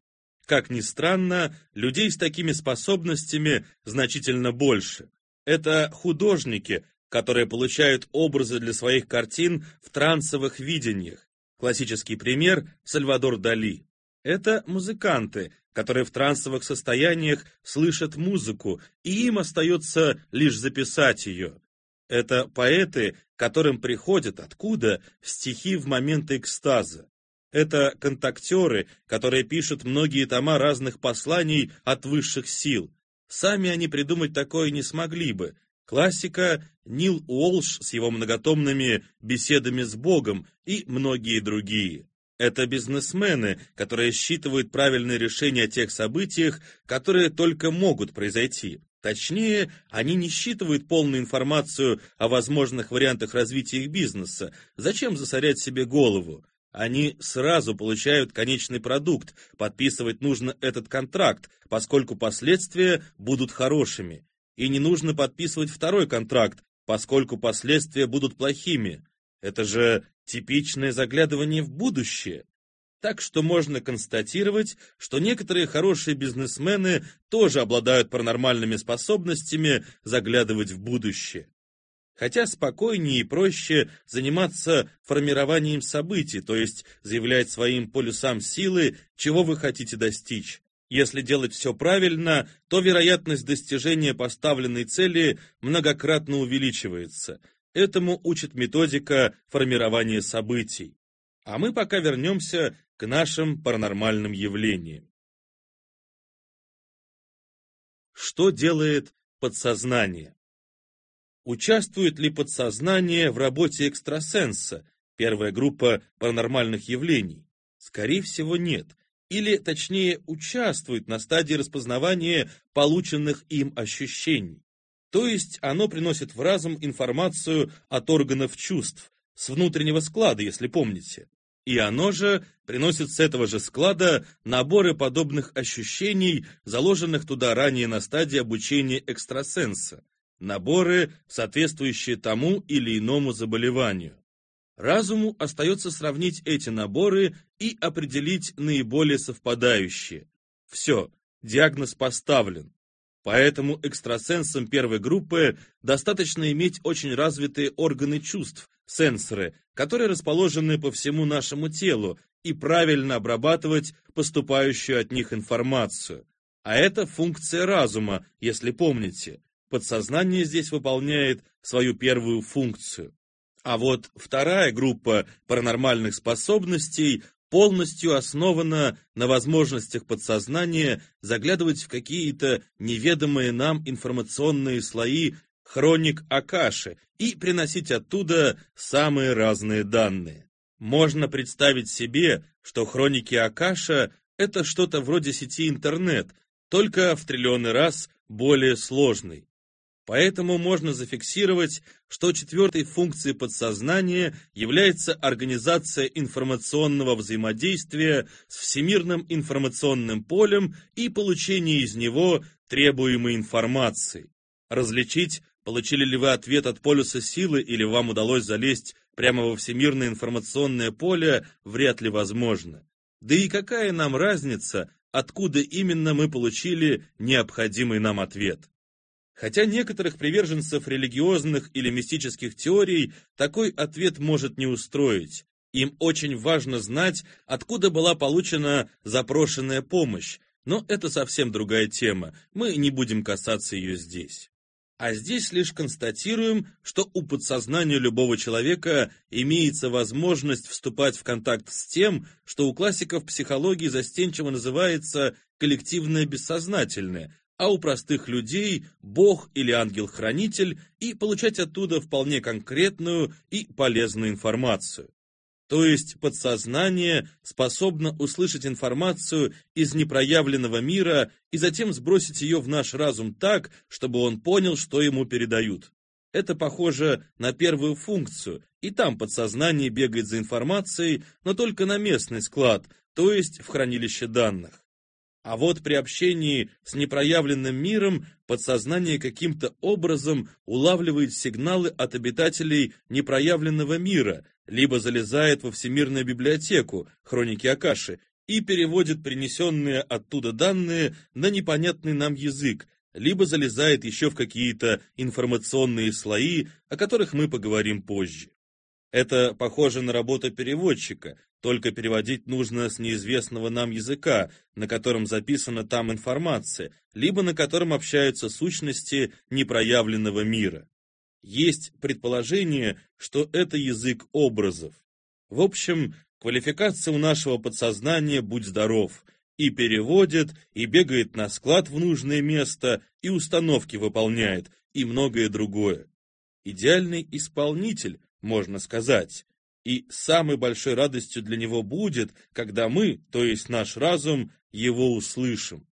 Как ни странно, людей с такими способностями значительно больше. Это художники, которые получают образы для своих картин в трансовых видениях. Классический пример – Сальвадор Дали. Это музыканты, которые в трансовых состояниях слышат музыку, и им остается лишь записать ее. Это поэты, которым приходят откуда стихи в моменты экстаза. Это контактеры, которые пишут многие тома разных посланий от высших сил. Сами они придумать такое не смогли бы. Классика Нил Уолш с его многотомными беседами с Богом и многие другие. Это бизнесмены, которые считывают правильные решения о тех событиях, которые только могут произойти. Точнее, они не считывают полную информацию о возможных вариантах развития их бизнеса. Зачем засорять себе голову? Они сразу получают конечный продукт, подписывать нужно этот контракт, поскольку последствия будут хорошими. И не нужно подписывать второй контракт, поскольку последствия будут плохими. Это же типичное заглядывание в будущее. Так что можно констатировать, что некоторые хорошие бизнесмены тоже обладают паранормальными способностями заглядывать в будущее хотя спокойнее и проще заниматься формированием событий, то есть заявлять своим полюсам силы, чего вы хотите достичь. Если делать все правильно, то вероятность достижения поставленной цели многократно увеличивается. Этому учит методика формирования событий. А мы пока вернемся к нашим паранормальным явлениям. Что делает подсознание? Участвует ли подсознание в работе экстрасенса, первая группа паранормальных явлений? Скорее всего, нет. Или, точнее, участвует на стадии распознавания полученных им ощущений. То есть оно приносит в разум информацию от органов чувств, с внутреннего склада, если помните. И оно же приносит с этого же склада наборы подобных ощущений, заложенных туда ранее на стадии обучения экстрасенса наборы, соответствующие тому или иному заболеванию. Разуму остается сравнить эти наборы и определить наиболее совпадающие. Все, диагноз поставлен. Поэтому экстрасенсам первой группы достаточно иметь очень развитые органы чувств, сенсоры, которые расположены по всему нашему телу, и правильно обрабатывать поступающую от них информацию. А это функция разума, если помните. Подсознание здесь выполняет свою первую функцию. А вот вторая группа паранормальных способностей полностью основана на возможностях подсознания заглядывать в какие-то неведомые нам информационные слои хроник Акаши и приносить оттуда самые разные данные. Можно представить себе, что хроники Акаша – это что-то вроде сети интернет, только в триллионы раз более сложный. Поэтому можно зафиксировать, что четвертой функцией подсознания является организация информационного взаимодействия с всемирным информационным полем и получение из него требуемой информации. Различить, получили ли вы ответ от полюса силы или вам удалось залезть прямо во всемирное информационное поле, вряд ли возможно. Да и какая нам разница, откуда именно мы получили необходимый нам ответ? Хотя некоторых приверженцев религиозных или мистических теорий такой ответ может не устроить. Им очень важно знать, откуда была получена запрошенная помощь, но это совсем другая тема, мы не будем касаться ее здесь. А здесь лишь констатируем, что у подсознания любого человека имеется возможность вступать в контакт с тем, что у классиков психологии застенчиво называется коллективное бессознательное, а у простых людей Бог или ангел-хранитель и получать оттуда вполне конкретную и полезную информацию. То есть подсознание способно услышать информацию из непроявленного мира и затем сбросить ее в наш разум так, чтобы он понял, что ему передают. Это похоже на первую функцию, и там подсознание бегает за информацией, но только на местный склад, то есть в хранилище данных. А вот при общении с непроявленным миром подсознание каким-то образом улавливает сигналы от обитателей непроявленного мира, либо залезает во Всемирную библиотеку, хроники Акаши, и переводит принесенные оттуда данные на непонятный нам язык, либо залезает еще в какие-то информационные слои, о которых мы поговорим позже. Это похоже на работу переводчика, только переводить нужно с неизвестного нам языка, на котором записана там информация, либо на котором общаются сущности непроявленного мира. Есть предположение, что это язык образов. В общем, квалификация у нашего подсознания «Будь здоров», и переводит, и бегает на склад в нужное место, и установки выполняет, и многое другое. Идеальный исполнитель, можно сказать. И самой большой радостью для него будет, когда мы, то есть наш разум, его услышим.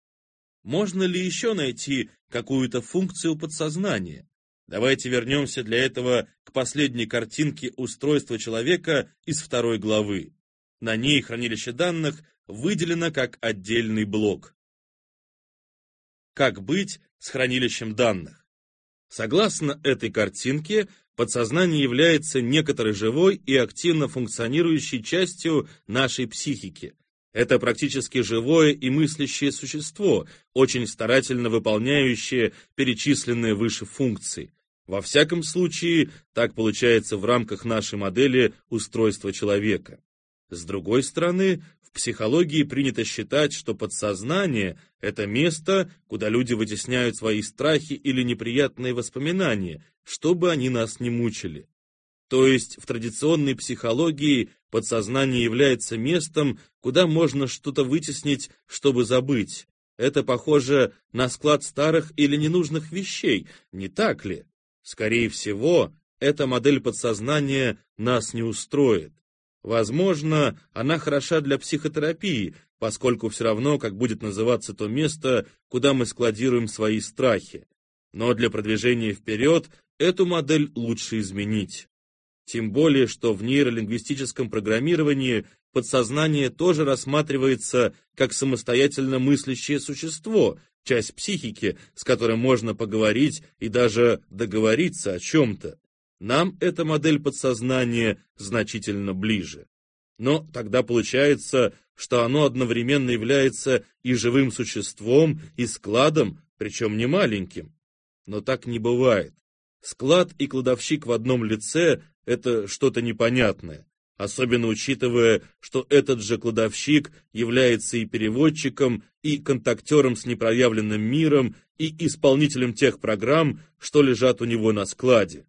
Можно ли еще найти какую-то функцию подсознания? Давайте вернемся для этого к последней картинке устройства человека из второй главы. На ней хранилище данных выделено как отдельный блок. Как быть с хранилищем данных? Согласно этой картинке, подсознание является некоторой живой и активно функционирующей частью нашей психики. Это практически живое и мыслящее существо, очень старательно выполняющее перечисленные выше функции. Во всяком случае, так получается в рамках нашей модели устройства человека. С другой стороны, психологии принято считать, что подсознание – это место, куда люди вытесняют свои страхи или неприятные воспоминания, чтобы они нас не мучили. То есть в традиционной психологии подсознание является местом, куда можно что-то вытеснить, чтобы забыть. Это похоже на склад старых или ненужных вещей, не так ли? Скорее всего, эта модель подсознания нас не устроит. Возможно, она хороша для психотерапии, поскольку все равно, как будет называться то место, куда мы складируем свои страхи. Но для продвижения вперед эту модель лучше изменить. Тем более, что в нейролингвистическом программировании подсознание тоже рассматривается как самостоятельно мыслящее существо, часть психики, с которой можно поговорить и даже договориться о чем-то. Нам эта модель подсознания значительно ближе. Но тогда получается, что оно одновременно является и живым существом, и складом, причем не маленьким. Но так не бывает. Склад и кладовщик в одном лице – это что-то непонятное, особенно учитывая, что этот же кладовщик является и переводчиком, и контактером с непроявленным миром, и исполнителем тех программ, что лежат у него на складе.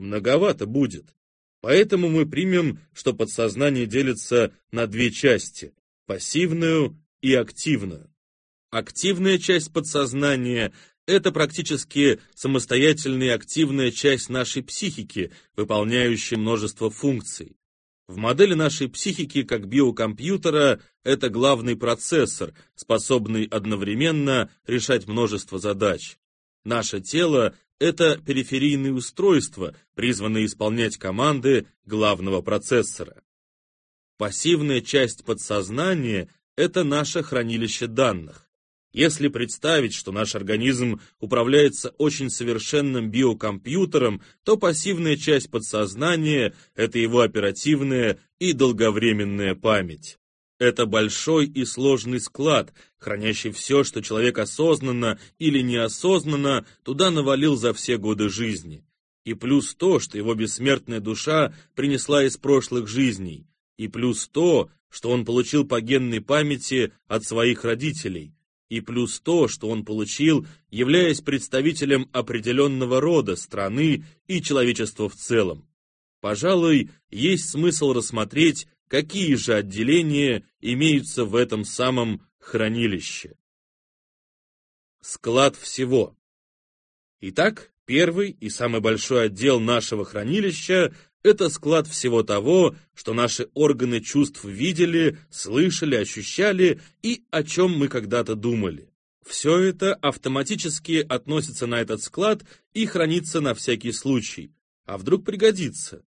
Многовато будет. Поэтому мы примем, что подсознание делится на две части – пассивную и активную. Активная часть подсознания – это практически самостоятельная активная часть нашей психики, выполняющая множество функций. В модели нашей психики как биокомпьютера это главный процессор, способный одновременно решать множество задач. Наше тело это периферийные устройства, призванные исполнять команды главного процессора. Пассивная часть подсознания – это наше хранилище данных. Если представить, что наш организм управляется очень совершенным биокомпьютером, то пассивная часть подсознания – это его оперативная и долговременная память. Это большой и сложный склад, хранящий все, что человек осознанно или неосознанно туда навалил за все годы жизни. И плюс то, что его бессмертная душа принесла из прошлых жизней. И плюс то, что он получил по генной памяти от своих родителей. И плюс то, что он получил, являясь представителем определенного рода, страны и человечества в целом. Пожалуй, есть смысл рассмотреть какие же отделения имеются в этом самом хранилище. Склад всего. Итак, первый и самый большой отдел нашего хранилища Это склад всего того, что наши органы чувств видели, слышали, ощущали и о чем мы когда-то думали. Все это автоматически относится на этот склад и хранится на всякий случай. А вдруг пригодится?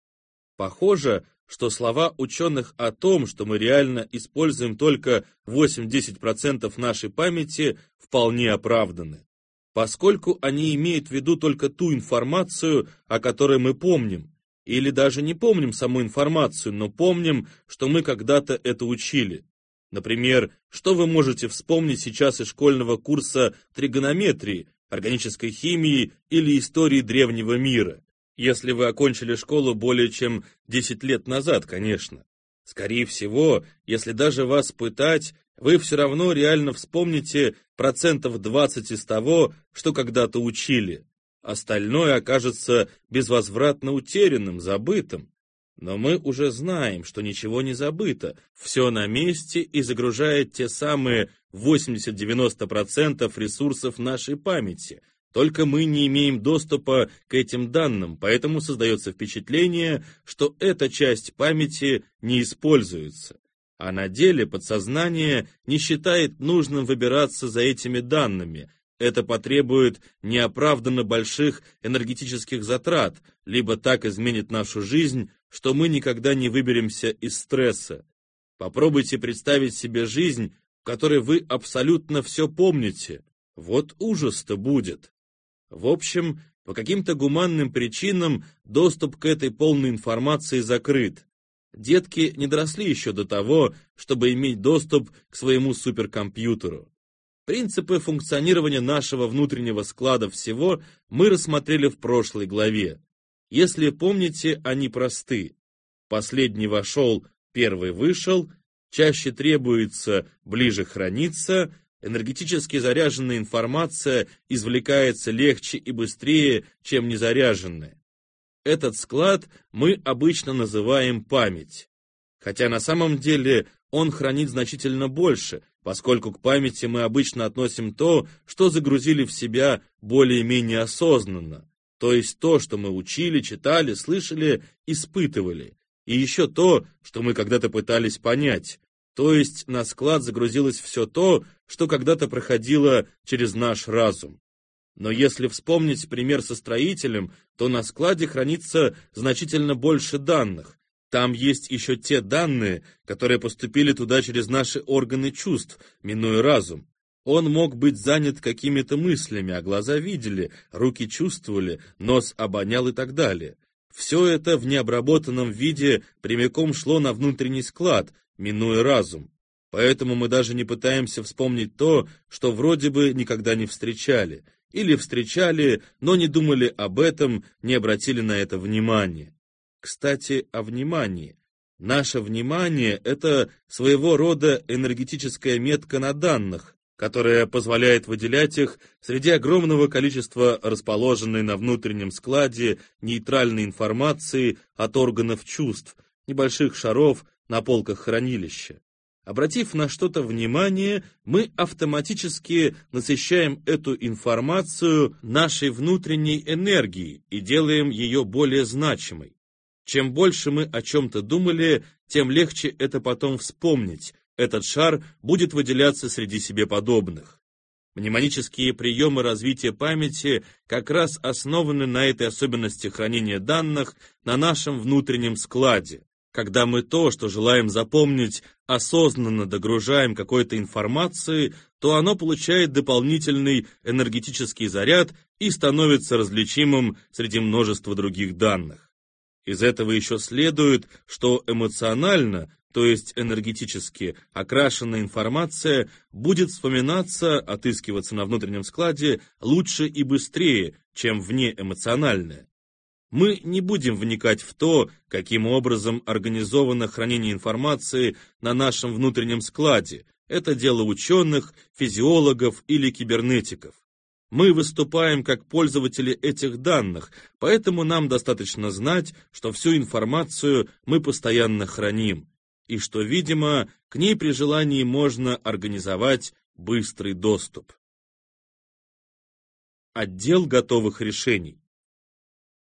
Похоже, что слова ученых о том, что мы реально используем только 8-10% нашей памяти, вполне оправданы, поскольку они имеют в виду только ту информацию, о которой мы помним, или даже не помним саму информацию, но помним, что мы когда-то это учили. Например, что вы можете вспомнить сейчас из школьного курса тригонометрии, органической химии или истории древнего мира? Если вы окончили школу более чем 10 лет назад, конечно. Скорее всего, если даже вас пытать, вы все равно реально вспомните процентов 20 из того, что когда-то учили. Остальное окажется безвозвратно утерянным, забытым. Но мы уже знаем, что ничего не забыто, все на месте и загружает те самые 80-90% ресурсов нашей памяти, только мы не имеем доступа к этим данным, поэтому создается впечатление, что эта часть памяти не используется. А на деле подсознание не считает нужным выбираться за этими данными. Это потребует неоправданно больших энергетических затрат, либо так изменит нашу жизнь, что мы никогда не выберемся из стресса. Попробуйте представить себе жизнь, в которой вы абсолютно все помните. Вот ужас-то будет. В общем, по каким-то гуманным причинам доступ к этой полной информации закрыт. Детки не доросли еще до того, чтобы иметь доступ к своему суперкомпьютеру. Принципы функционирования нашего внутреннего склада всего мы рассмотрели в прошлой главе. Если помните, они просты. Последний вошел, первый вышел, чаще требуется, ближе хранится, энергетически заряженная информация извлекается легче и быстрее, чем незаряженная. Этот склад мы обычно называем память. Хотя на самом деле он хранит значительно больше, поскольку к памяти мы обычно относим то, что загрузили в себя более-менее осознанно, то есть то, что мы учили, читали, слышали, испытывали, и еще то, что мы когда-то пытались понять, то есть на склад загрузилось все то, что когда-то проходило через наш разум. Но если вспомнить пример со строителем, то на складе хранится значительно больше данных. Там есть еще те данные, которые поступили туда через наши органы чувств, минуя разум. Он мог быть занят какими-то мыслями, а глаза видели, руки чувствовали, нос обонял и так далее. Все это в необработанном виде прямиком шло на внутренний склад, минуя разум. Поэтому мы даже не пытаемся вспомнить то, что вроде бы никогда не встречали, или встречали, но не думали об этом, не обратили на это внимания. Кстати, о внимании. Наше внимание — это своего рода энергетическая метка на данных, которая позволяет выделять их среди огромного количества расположенной на внутреннем складе нейтральной информации от органов чувств, небольших шаров на полках хранилища. Обратив на что-то внимание, мы автоматически насыщаем эту информацию нашей внутренней энергией и делаем ее более значимой. Чем больше мы о чем-то думали, тем легче это потом вспомнить, этот шар будет выделяться среди себе подобных. Мнемонические приемы развития памяти как раз основаны на этой особенности хранения данных на нашем внутреннем складе. Когда мы то, что желаем запомнить, осознанно догружаем какой-то информации, то оно получает дополнительный энергетический заряд и становится различимым среди множества других данных. Из этого еще следует, что эмоционально то есть энергетически окрашенная информация, будет вспоминаться, отыскиваться на внутреннем складе лучше и быстрее, чем внеэмоциональная. Мы не будем вникать в то, каким образом организовано хранение информации на нашем внутреннем складе. Это дело ученых, физиологов или кибернетиков. Мы выступаем как пользователи этих данных, поэтому нам достаточно знать, что всю информацию мы постоянно храним и что, видимо, к ней при желании можно организовать быстрый доступ. Отдел готовых решений.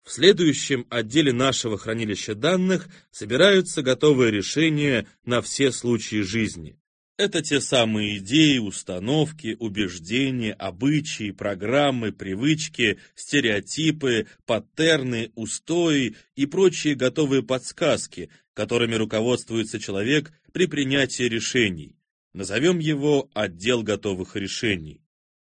В следующем отделе нашего хранилища данных собираются готовые решения на все случаи жизни. Это те самые идеи, установки, убеждения, обычаи, программы, привычки, стереотипы, паттерны, устои и прочие готовые подсказки, которыми руководствуется человек при принятии решений. Назовем его «отдел готовых решений».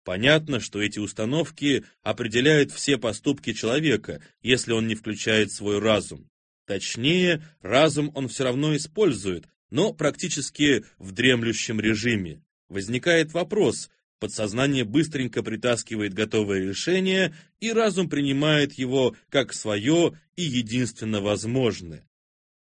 Понятно, что эти установки определяют все поступки человека, если он не включает свой разум. Точнее, разум он все равно использует, но практически в дремлющем режиме. Возникает вопрос, подсознание быстренько притаскивает готовое решение, и разум принимает его как свое и единственно возможное.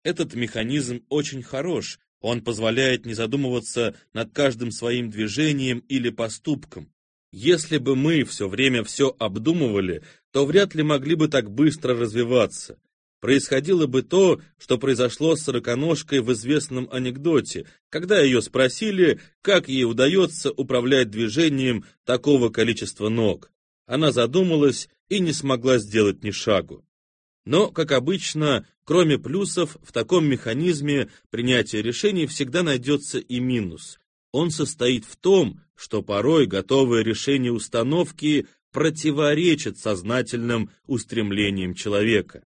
Этот механизм очень хорош, он позволяет не задумываться над каждым своим движением или поступком. Если бы мы все время все обдумывали, то вряд ли могли бы так быстро развиваться происходило бы то, что произошло с сороконожкой в известном анекдоте, когда ее спросили, как ей удается управлять движением такого количества ног. Она задумалась и не смогла сделать ни шагу. Но, как обычно, кроме плюсов, в таком механизме принятия решений всегда найдется и минус. Он состоит в том, что порой готовое решение установки противоречит сознательным устремлениям человека.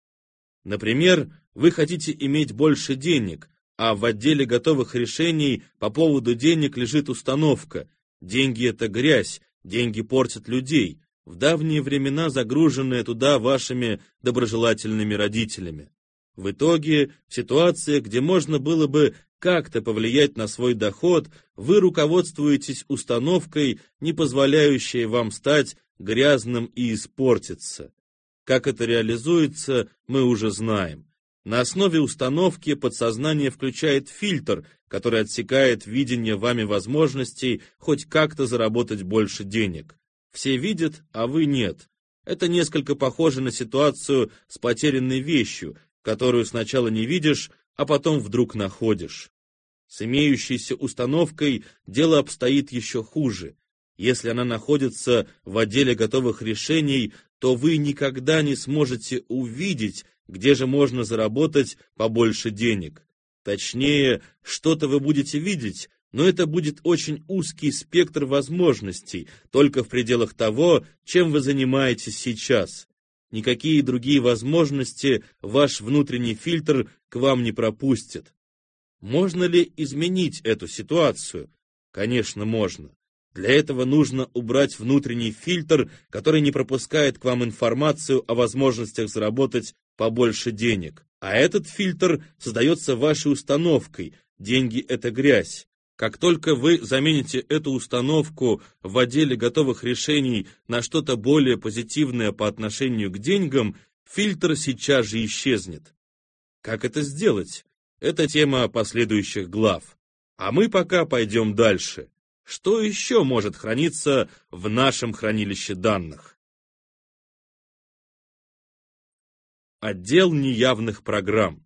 Например, вы хотите иметь больше денег, а в отделе готовых решений по поводу денег лежит установка «деньги – это грязь, деньги портят людей», в давние времена загруженные туда вашими доброжелательными родителями. В итоге, в ситуации, где можно было бы как-то повлиять на свой доход, вы руководствуетесь установкой, не позволяющей вам стать грязным и испортиться. Как это реализуется, мы уже знаем. На основе установки подсознание включает фильтр, который отсекает видение вами возможностей хоть как-то заработать больше денег. Все видят, а вы нет. Это несколько похоже на ситуацию с потерянной вещью, которую сначала не видишь, а потом вдруг находишь. С имеющейся установкой дело обстоит еще хуже. Если она находится в отделе готовых решений, то вы никогда не сможете увидеть, где же можно заработать побольше денег. Точнее, что-то вы будете видеть, но это будет очень узкий спектр возможностей, только в пределах того, чем вы занимаетесь сейчас. Никакие другие возможности ваш внутренний фильтр к вам не пропустит. Можно ли изменить эту ситуацию? Конечно, можно. Для этого нужно убрать внутренний фильтр, который не пропускает к вам информацию о возможностях заработать побольше денег. А этот фильтр создается вашей установкой «деньги – это грязь». Как только вы замените эту установку в отделе готовых решений на что-то более позитивное по отношению к деньгам, фильтр сейчас же исчезнет. Как это сделать? Это тема последующих глав. А мы пока пойдем дальше. Что еще может храниться в нашем хранилище данных? Отдел неявных программ.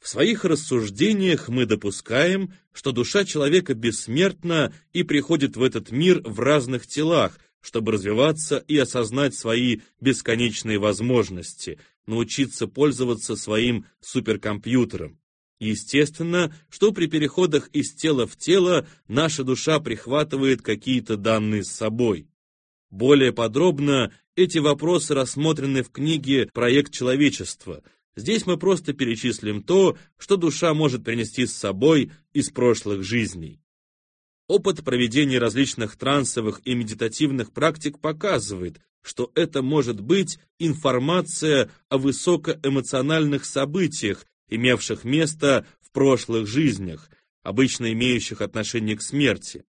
В своих рассуждениях мы допускаем, что душа человека бессмертна и приходит в этот мир в разных телах, чтобы развиваться и осознать свои бесконечные возможности, научиться пользоваться своим суперкомпьютером. Естественно, что при переходах из тела в тело наша душа прихватывает какие-то данные с собой. Более подробно эти вопросы рассмотрены в книге «Проект человечества». Здесь мы просто перечислим то, что душа может принести с собой из прошлых жизней. Опыт проведения различных трансовых и медитативных практик показывает, что это может быть информация о высокоэмоциональных событиях, имевших место в прошлых жизнях, обычно имеющих отношение к смерти.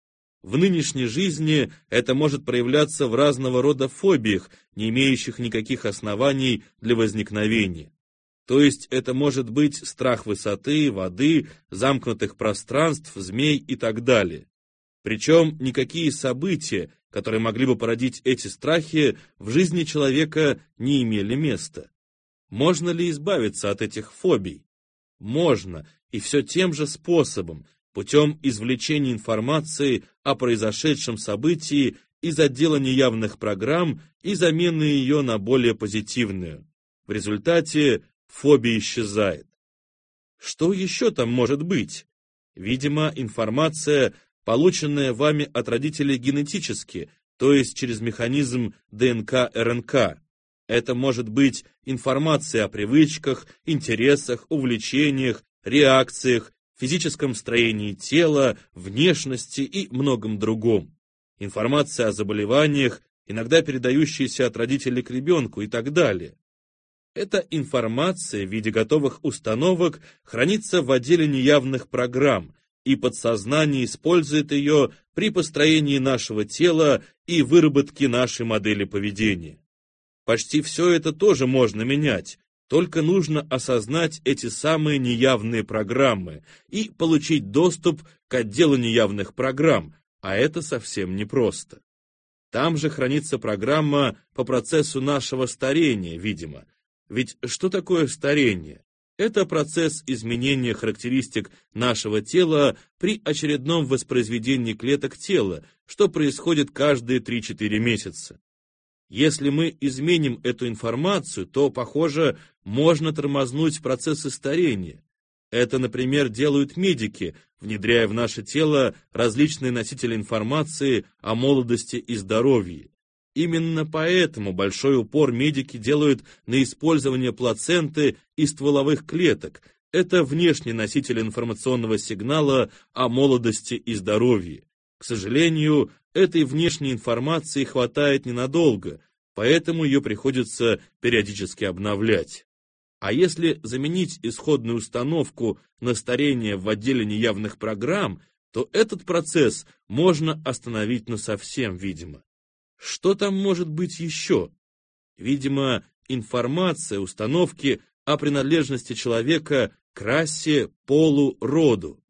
В нынешней жизни это может проявляться в разного рода фобиях, не имеющих никаких оснований для возникновения. То есть это может быть страх высоты, воды, замкнутых пространств, змей и так далее. Причем никакие события, которые могли бы породить эти страхи, в жизни человека не имели места. Можно ли избавиться от этих фобий? Можно, и все тем же способом, путем извлечения информации о произошедшем событии из отдела неявных программ и замены ее на более позитивную. В результате фобия исчезает. Что еще там может быть? Видимо, информация, полученная вами от родителей генетически, то есть через механизм ДНК-РНК. Это может быть информация о привычках, интересах, увлечениях, реакциях, физическом строении тела, внешности и многом другом. Информация о заболеваниях, иногда передающаяся от родителей к ребенку и так далее. Эта информация в виде готовых установок хранится в отделе неявных программ, и подсознание использует ее при построении нашего тела и выработке нашей модели поведения. Почти все это тоже можно менять, только нужно осознать эти самые неявные программы и получить доступ к отделу неявных программ, а это совсем непросто. Там же хранится программа по процессу нашего старения, видимо, ведь что такое старение? Это процесс изменения характеристик нашего тела при очередном воспроизведении клеток тела, что происходит каждые 3-4 месяца. Если мы изменим эту информацию, то, похоже, можно тормознуть процессы старения. Это, например, делают медики, внедряя в наше тело различные носители информации о молодости и здоровье. Именно поэтому большой упор медики делают на использование плаценты и стволовых клеток. Это внешний носитель информационного сигнала о молодости и здоровье. К сожалению, этой внешней информации хватает ненадолго, поэтому ее приходится периодически обновлять. А если заменить исходную установку на старение в отделе неявных программ, то этот процесс можно остановить насовсем, видимо. Что там может быть еще? Видимо, информация, установки о принадлежности человека к расе, полу, роду.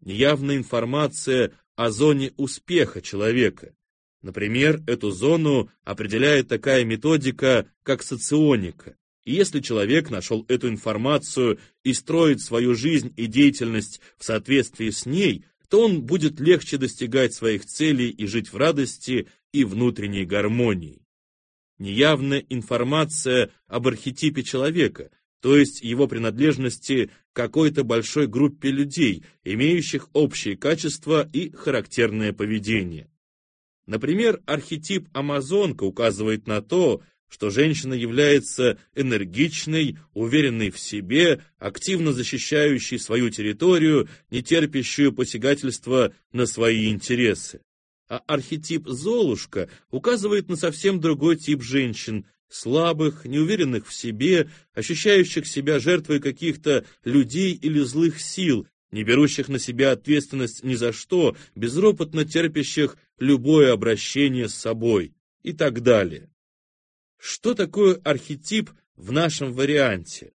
Неявная информация о зоне успеха человека. Например, эту зону определяет такая методика, как соционика. И если человек нашел эту информацию и строит свою жизнь и деятельность в соответствии с ней, то он будет легче достигать своих целей и жить в радости и внутренней гармонии. Неявная информация об архетипе человека, то есть его принадлежности к какой-то большой группе людей, имеющих общие качества и характерное поведение. Например, архетип Амазонка указывает на то, что женщина является энергичной, уверенной в себе, активно защищающей свою территорию, не терпящую посягательства на свои интересы. А архетип Золушка указывает на совсем другой тип женщин, слабых, неуверенных в себе, ощущающих себя жертвой каких-то людей или злых сил, не берущих на себя ответственность ни за что, безропотно терпящих любое обращение с собой и так далее. Что такое архетип в нашем варианте?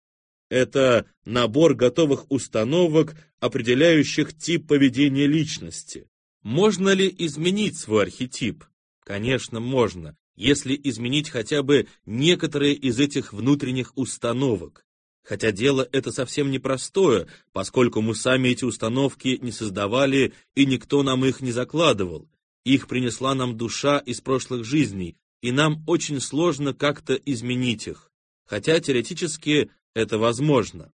Это набор готовых установок, определяющих тип поведения личности. Можно ли изменить свой архетип? Конечно, можно, если изменить хотя бы некоторые из этих внутренних установок. Хотя дело это совсем непростое, поскольку мы сами эти установки не создавали и никто нам их не закладывал. Их принесла нам душа из прошлых жизней, и нам очень сложно как-то изменить их, хотя теоретически это возможно.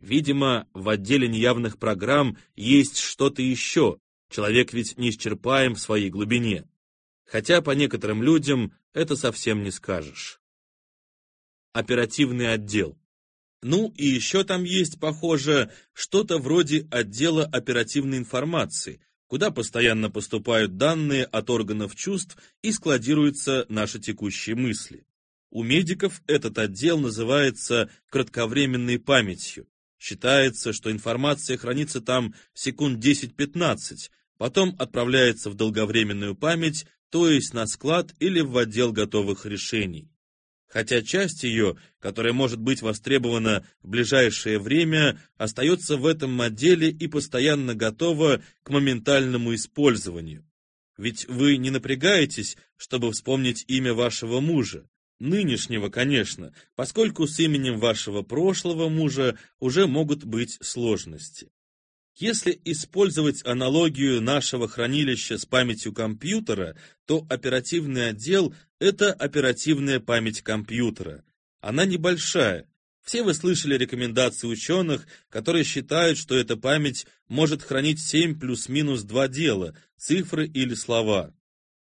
Видимо, в отделе неявных программ есть что-то еще, человек ведь не исчерпаем в своей глубине. Хотя по некоторым людям это совсем не скажешь. Оперативный отдел. Ну и еще там есть, похоже, что-то вроде отдела оперативной информации, куда постоянно поступают данные от органов чувств и складируются наши текущие мысли. У медиков этот отдел называется кратковременной памятью. Считается, что информация хранится там секунд 10-15, потом отправляется в долговременную память, то есть на склад или в отдел готовых решений хотя часть ее, которая может быть востребована в ближайшее время, остается в этом отделе и постоянно готова к моментальному использованию. Ведь вы не напрягаетесь, чтобы вспомнить имя вашего мужа, нынешнего, конечно, поскольку с именем вашего прошлого мужа уже могут быть сложности. Если использовать аналогию нашего хранилища с памятью компьютера, то оперативный отдел – это оперативная память компьютера. Она небольшая. Все вы слышали рекомендации ученых, которые считают, что эта память может хранить 7 плюс-минус 2 дела, цифры или слова.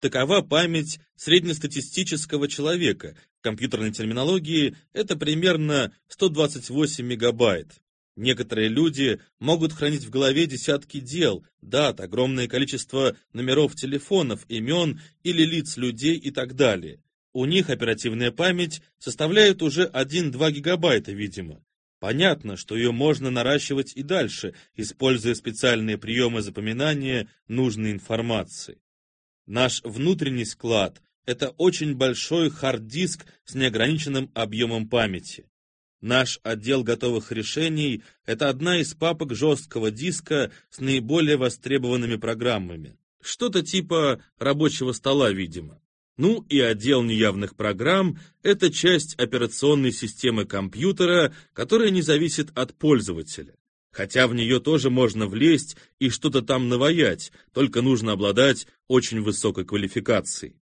Такова память среднестатистического человека. В компьютерной терминологии это примерно 128 мегабайт. Некоторые люди могут хранить в голове десятки дел, дат, огромное количество номеров телефонов, имен или лиц людей и так далее. У них оперативная память составляет уже 1-2 гигабайта, видимо. Понятно, что ее можно наращивать и дальше, используя специальные приемы запоминания нужной информации. Наш внутренний склад – это очень большой хард-диск с неограниченным объемом памяти. Наш отдел готовых решений – это одна из папок жесткого диска с наиболее востребованными программами. Что-то типа рабочего стола, видимо. Ну и отдел неявных программ – это часть операционной системы компьютера, которая не зависит от пользователя. Хотя в нее тоже можно влезть и что-то там наваять, только нужно обладать очень высокой квалификацией.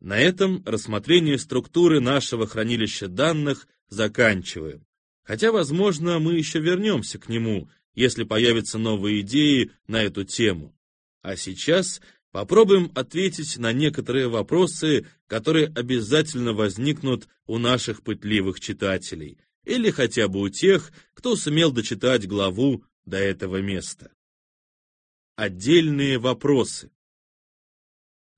На этом рассмотрение структуры нашего хранилища данных заканчиваем. Хотя, возможно, мы еще вернемся к нему, если появятся новые идеи на эту тему. А сейчас попробуем ответить на некоторые вопросы, которые обязательно возникнут у наших пытливых читателей, или хотя бы у тех, кто сумел дочитать главу до этого места. Отдельные вопросы.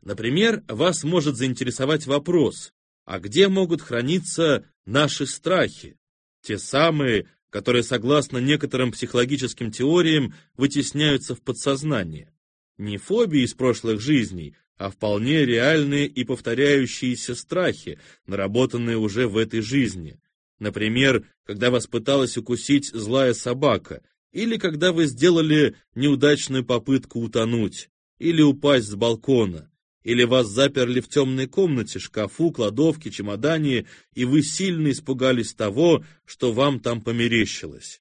Например, вас может заинтересовать вопрос, а где могут храниться наши страхи? Те самые, которые, согласно некоторым психологическим теориям, вытесняются в подсознание. Не фобии из прошлых жизней, а вполне реальные и повторяющиеся страхи, наработанные уже в этой жизни. Например, когда вас пыталась укусить злая собака, или когда вы сделали неудачную попытку утонуть, или упасть с балкона. Или вас заперли в темной комнате, шкафу, кладовке, чемодане, и вы сильно испугались того, что вам там померещилось.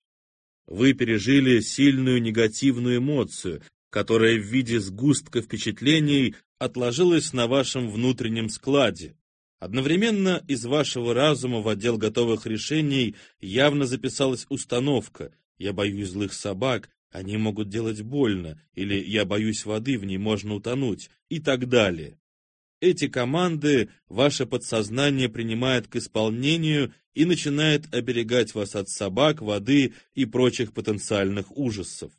Вы пережили сильную негативную эмоцию, которая в виде сгустка впечатлений отложилась на вашем внутреннем складе. Одновременно из вашего разума в отдел готовых решений явно записалась установка «Я боюсь злых собак, они могут делать больно, или «я боюсь воды, в ней можно утонуть» и так далее. Эти команды ваше подсознание принимает к исполнению и начинает оберегать вас от собак, воды и прочих потенциальных ужасов.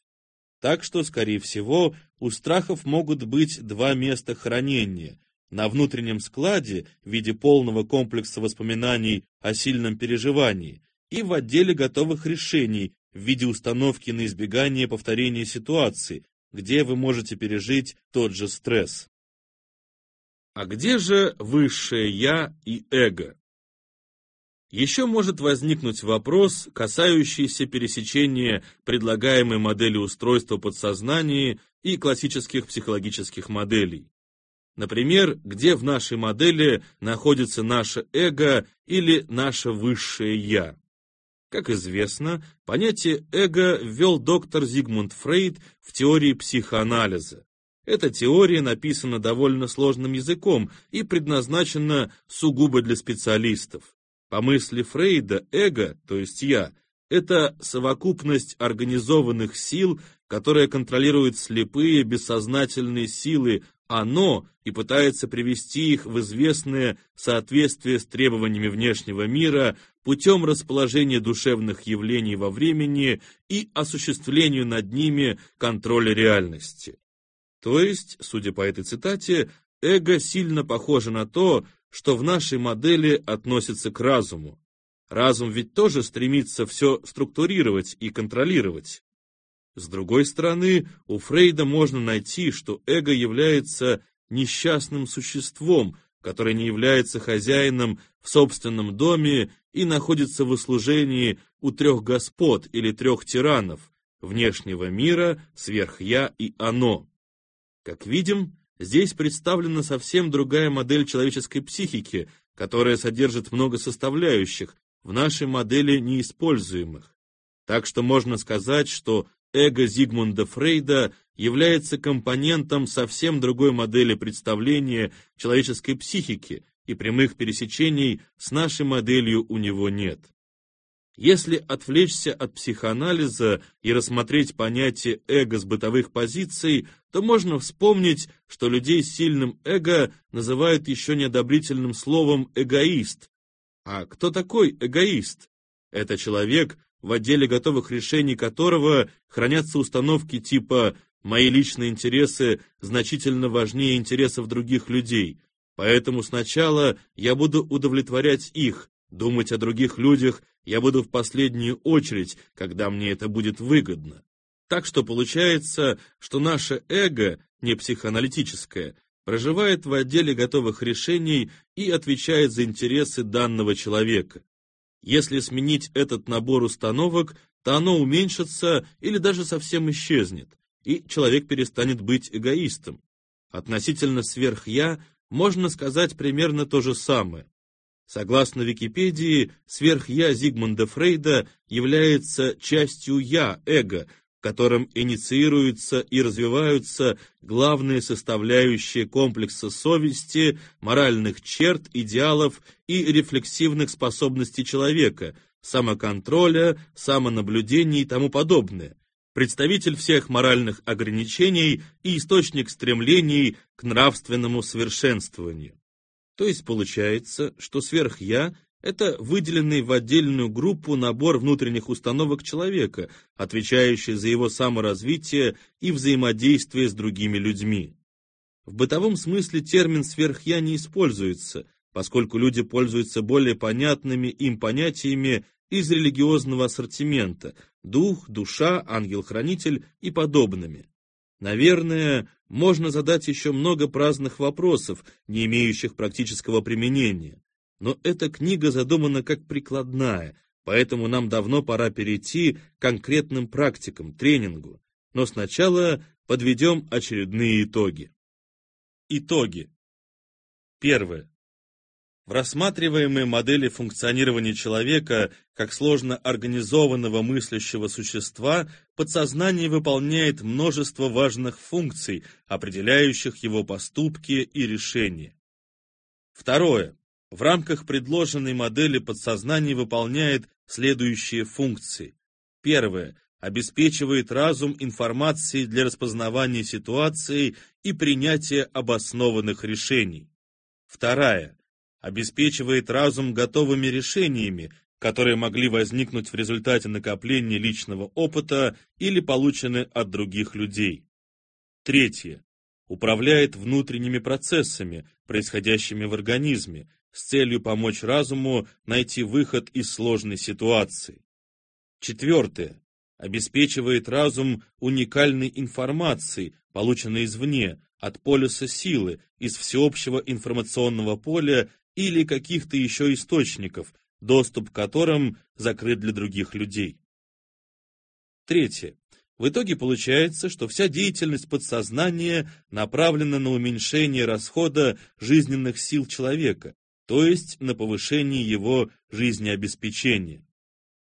Так что, скорее всего, у страхов могут быть два места хранения. На внутреннем складе в виде полного комплекса воспоминаний о сильном переживании и в отделе готовых решений в виде установки на избегание повторения ситуации, где вы можете пережить тот же стресс. А где же высшее «я» и эго? Еще может возникнуть вопрос, касающийся пересечения предлагаемой модели устройства подсознания и классических психологических моделей. Например, где в нашей модели находится наше эго или наше высшее «я». Как известно, понятие эго ввел доктор Зигмунд Фрейд в теории психоанализа. Эта теория написана довольно сложным языком и предназначена сугубо для специалистов. По мысли Фрейда, эго, то есть я, это совокупность организованных сил, которая контролирует слепые бессознательные силы оно и пытается привести их в известное соответствие с требованиями внешнего мира путем расположения душевных явлений во времени и осуществлению над ними контроля реальности. То есть, судя по этой цитате, эго сильно похоже на то, что в нашей модели относится к разуму. Разум ведь тоже стремится все структурировать и контролировать. С другой стороны, у Фрейда можно найти, что эго является несчастным существом, которое не является хозяином в собственном доме и находится в услужении у трех господ или трех тиранов, внешнего мира, сверх-я и оно. Как видим, здесь представлена совсем другая модель человеческой психики, которая содержит много составляющих, в нашей модели неиспользуемых. Так что можно сказать, что эго Зигмунда Фрейда является компонентом совсем другой модели представления человеческой психики, и прямых пересечений с нашей моделью у него нет. Если отвлечься от психоанализа и рассмотреть понятие эго с бытовых позиций, то можно вспомнить, что людей с сильным эго называют еще неодобрительным словом «эгоист». А кто такой эгоист? Это человек, в отделе готовых решений которого хранятся установки типа «мои личные интересы значительно важнее интересов других людей», поэтому сначала я буду удовлетворять их, думать о других людях я буду в последнюю очередь, когда мне это будет выгодно. Так что получается, что наше эго, не психоаналитическое, проживает в отделе готовых решений и отвечает за интересы данного человека. Если сменить этот набор установок, то оно уменьшится или даже совсем исчезнет, и человек перестанет быть эгоистом. Относительно сверх-я можно сказать примерно то же самое. Согласно Википедии, сверх-я Зигмунда Фрейда является частью «я» эго, в котором инициируются и развиваются главные составляющие комплекса совести, моральных черт, идеалов и рефлексивных способностей человека, самоконтроля, самонаблюдения и тому подобное, представитель всех моральных ограничений и источник стремлений к нравственному совершенствованию. То есть получается, что сверх-я – это выделенный в отдельную группу набор внутренних установок человека, отвечающий за его саморазвитие и взаимодействие с другими людьми. В бытовом смысле термин «сверх-я» не используется, поскольку люди пользуются более понятными им понятиями из религиозного ассортимента – дух, душа, ангел-хранитель и подобными. Наверное, можно задать еще много праздных вопросов, не имеющих практического применения. Но эта книга задумана как прикладная, поэтому нам давно пора перейти к конкретным практикам, тренингу. Но сначала подведем очередные итоги. Итоги. Первое. В рассматриваемой модели функционирования человека как сложно организованного мыслящего существа подсознание выполняет множество важных функций, определяющих его поступки и решения. Второе. В рамках предложенной модели подсознание выполняет следующие функции. Первое. Обеспечивает разум информацией для распознавания ситуации и принятия обоснованных решений. Вторая обеспечивает разум готовыми решениями, которые могли возникнуть в результате накопления личного опыта или получены от других людей. Третье. Управляет внутренними процессами, происходящими в организме, с целью помочь разуму найти выход из сложной ситуации. Четвертое. Обеспечивает разум уникальной информацией, полученной извне, от полюса силы, из всеобщего информационного поля или каких-то еще источников, доступ к которым закрыт для других людей. Третье. В итоге получается, что вся деятельность подсознания направлена на уменьшение расхода жизненных сил человека, то есть на повышение его жизнеобеспечения.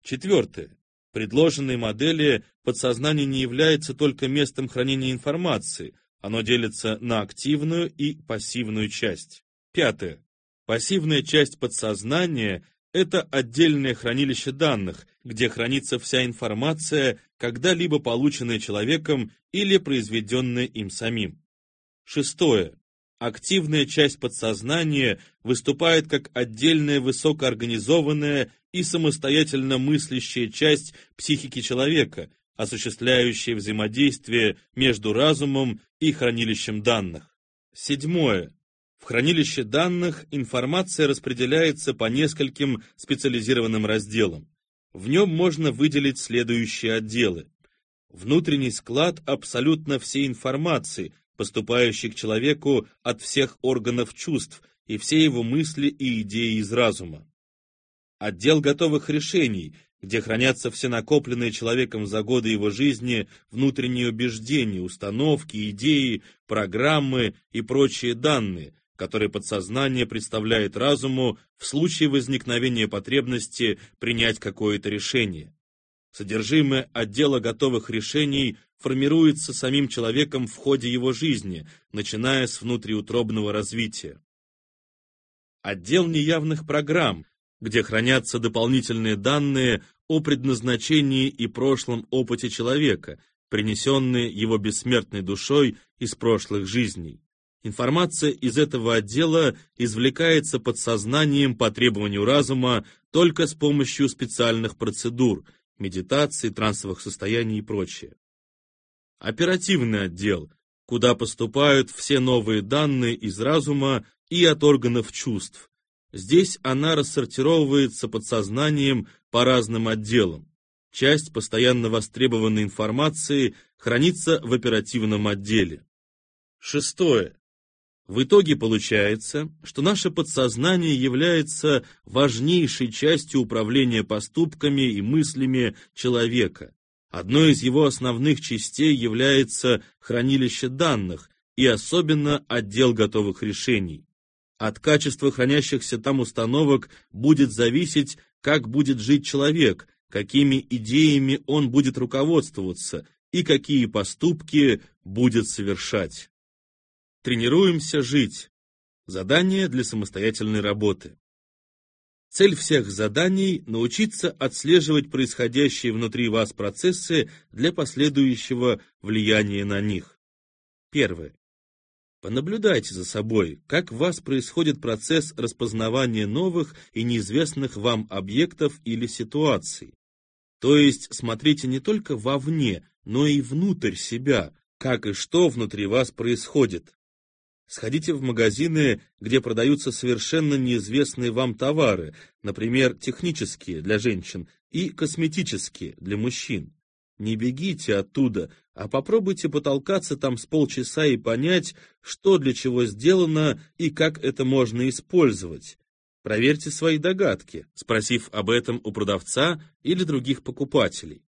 Четвертое. Предложенной модели подсознание не является только местом хранения информации, оно делится на активную и пассивную часть. Пятое. Пассивная часть подсознания – это отдельное хранилище данных, где хранится вся информация, когда-либо полученная человеком или произведенная им самим. Шестое. Активная часть подсознания выступает как отдельная высокоорганизованная и самостоятельно мыслящая часть психики человека, осуществляющая взаимодействие между разумом и хранилищем данных. Седьмое. В хранилище данных информация распределяется по нескольким специализированным разделам. В нем можно выделить следующие отделы. Внутренний склад абсолютно всей информации, поступающей к человеку от всех органов чувств и все его мысли и идеи из разума. Отдел готовых решений, где хранятся все накопленные человеком за годы его жизни внутренние убеждения, установки, идеи, программы и прочие данные, которые подсознание представляет разуму в случае возникновения потребности принять какое-то решение. Содержимое отдела готовых решений формируется самим человеком в ходе его жизни, начиная с внутриутробного развития. Отдел неявных программ, где хранятся дополнительные данные о предназначении и прошлом опыте человека, принесенные его бессмертной душой из прошлых жизней. Информация из этого отдела извлекается подсознанием по требованию разума только с помощью специальных процедур, медитации, трансовых состояний и прочее. Оперативный отдел, куда поступают все новые данные из разума и от органов чувств. Здесь она рассортировывается подсознанием по разным отделам. Часть постоянно востребованной информации хранится в оперативном отделе. Шестое. В итоге получается, что наше подсознание является важнейшей частью управления поступками и мыслями человека. Одной из его основных частей является хранилище данных и особенно отдел готовых решений. От качества хранящихся там установок будет зависеть, как будет жить человек, какими идеями он будет руководствоваться и какие поступки будет совершать. Тренируемся жить. Задание для самостоятельной работы. Цель всех заданий – научиться отслеживать происходящие внутри вас процессы для последующего влияния на них. Первое. Понаблюдайте за собой, как в вас происходит процесс распознавания новых и неизвестных вам объектов или ситуаций. То есть смотрите не только вовне, но и внутрь себя, как и что внутри вас происходит. Сходите в магазины, где продаются совершенно неизвестные вам товары, например, технические для женщин и косметические для мужчин. Не бегите оттуда, а попробуйте потолкаться там с полчаса и понять, что для чего сделано и как это можно использовать. Проверьте свои догадки, спросив об этом у продавца или других покупателей.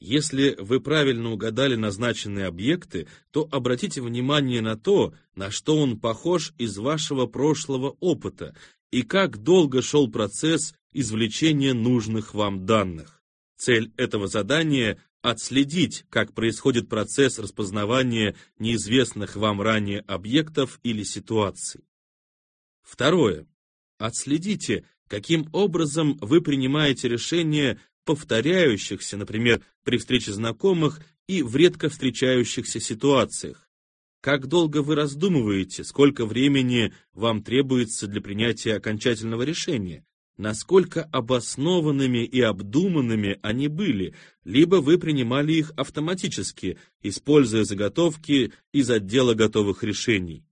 Если вы правильно угадали назначенные объекты, то обратите внимание на то, на что он похож из вашего прошлого опыта и как долго шел процесс извлечения нужных вам данных. Цель этого задания – отследить, как происходит процесс распознавания неизвестных вам ранее объектов или ситуаций. Второе. Отследите, каким образом вы принимаете решение повторяющихся, например, при встрече знакомых и в редко встречающихся ситуациях. Как долго вы раздумываете, сколько времени вам требуется для принятия окончательного решения, насколько обоснованными и обдуманными они были, либо вы принимали их автоматически, используя заготовки из отдела готовых решений.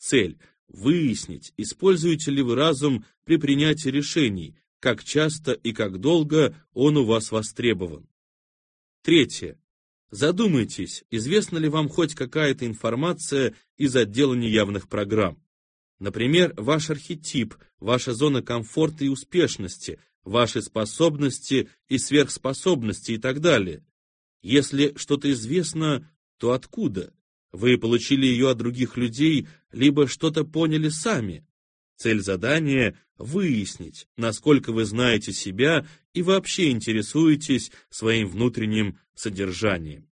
Цель – выяснить, используете ли вы разум при принятии решений, как часто и как долго он у вас востребован. Третье. Задумайтесь, известна ли вам хоть какая-то информация из отдела неявных программ. Например, ваш архетип, ваша зона комфорта и успешности, ваши способности и сверхспособности и так далее. Если что-то известно, то откуда? Вы получили ее от других людей, либо что-то поняли сами. Цель задания – выяснить, насколько вы знаете себя и вообще интересуетесь своим внутренним содержанием.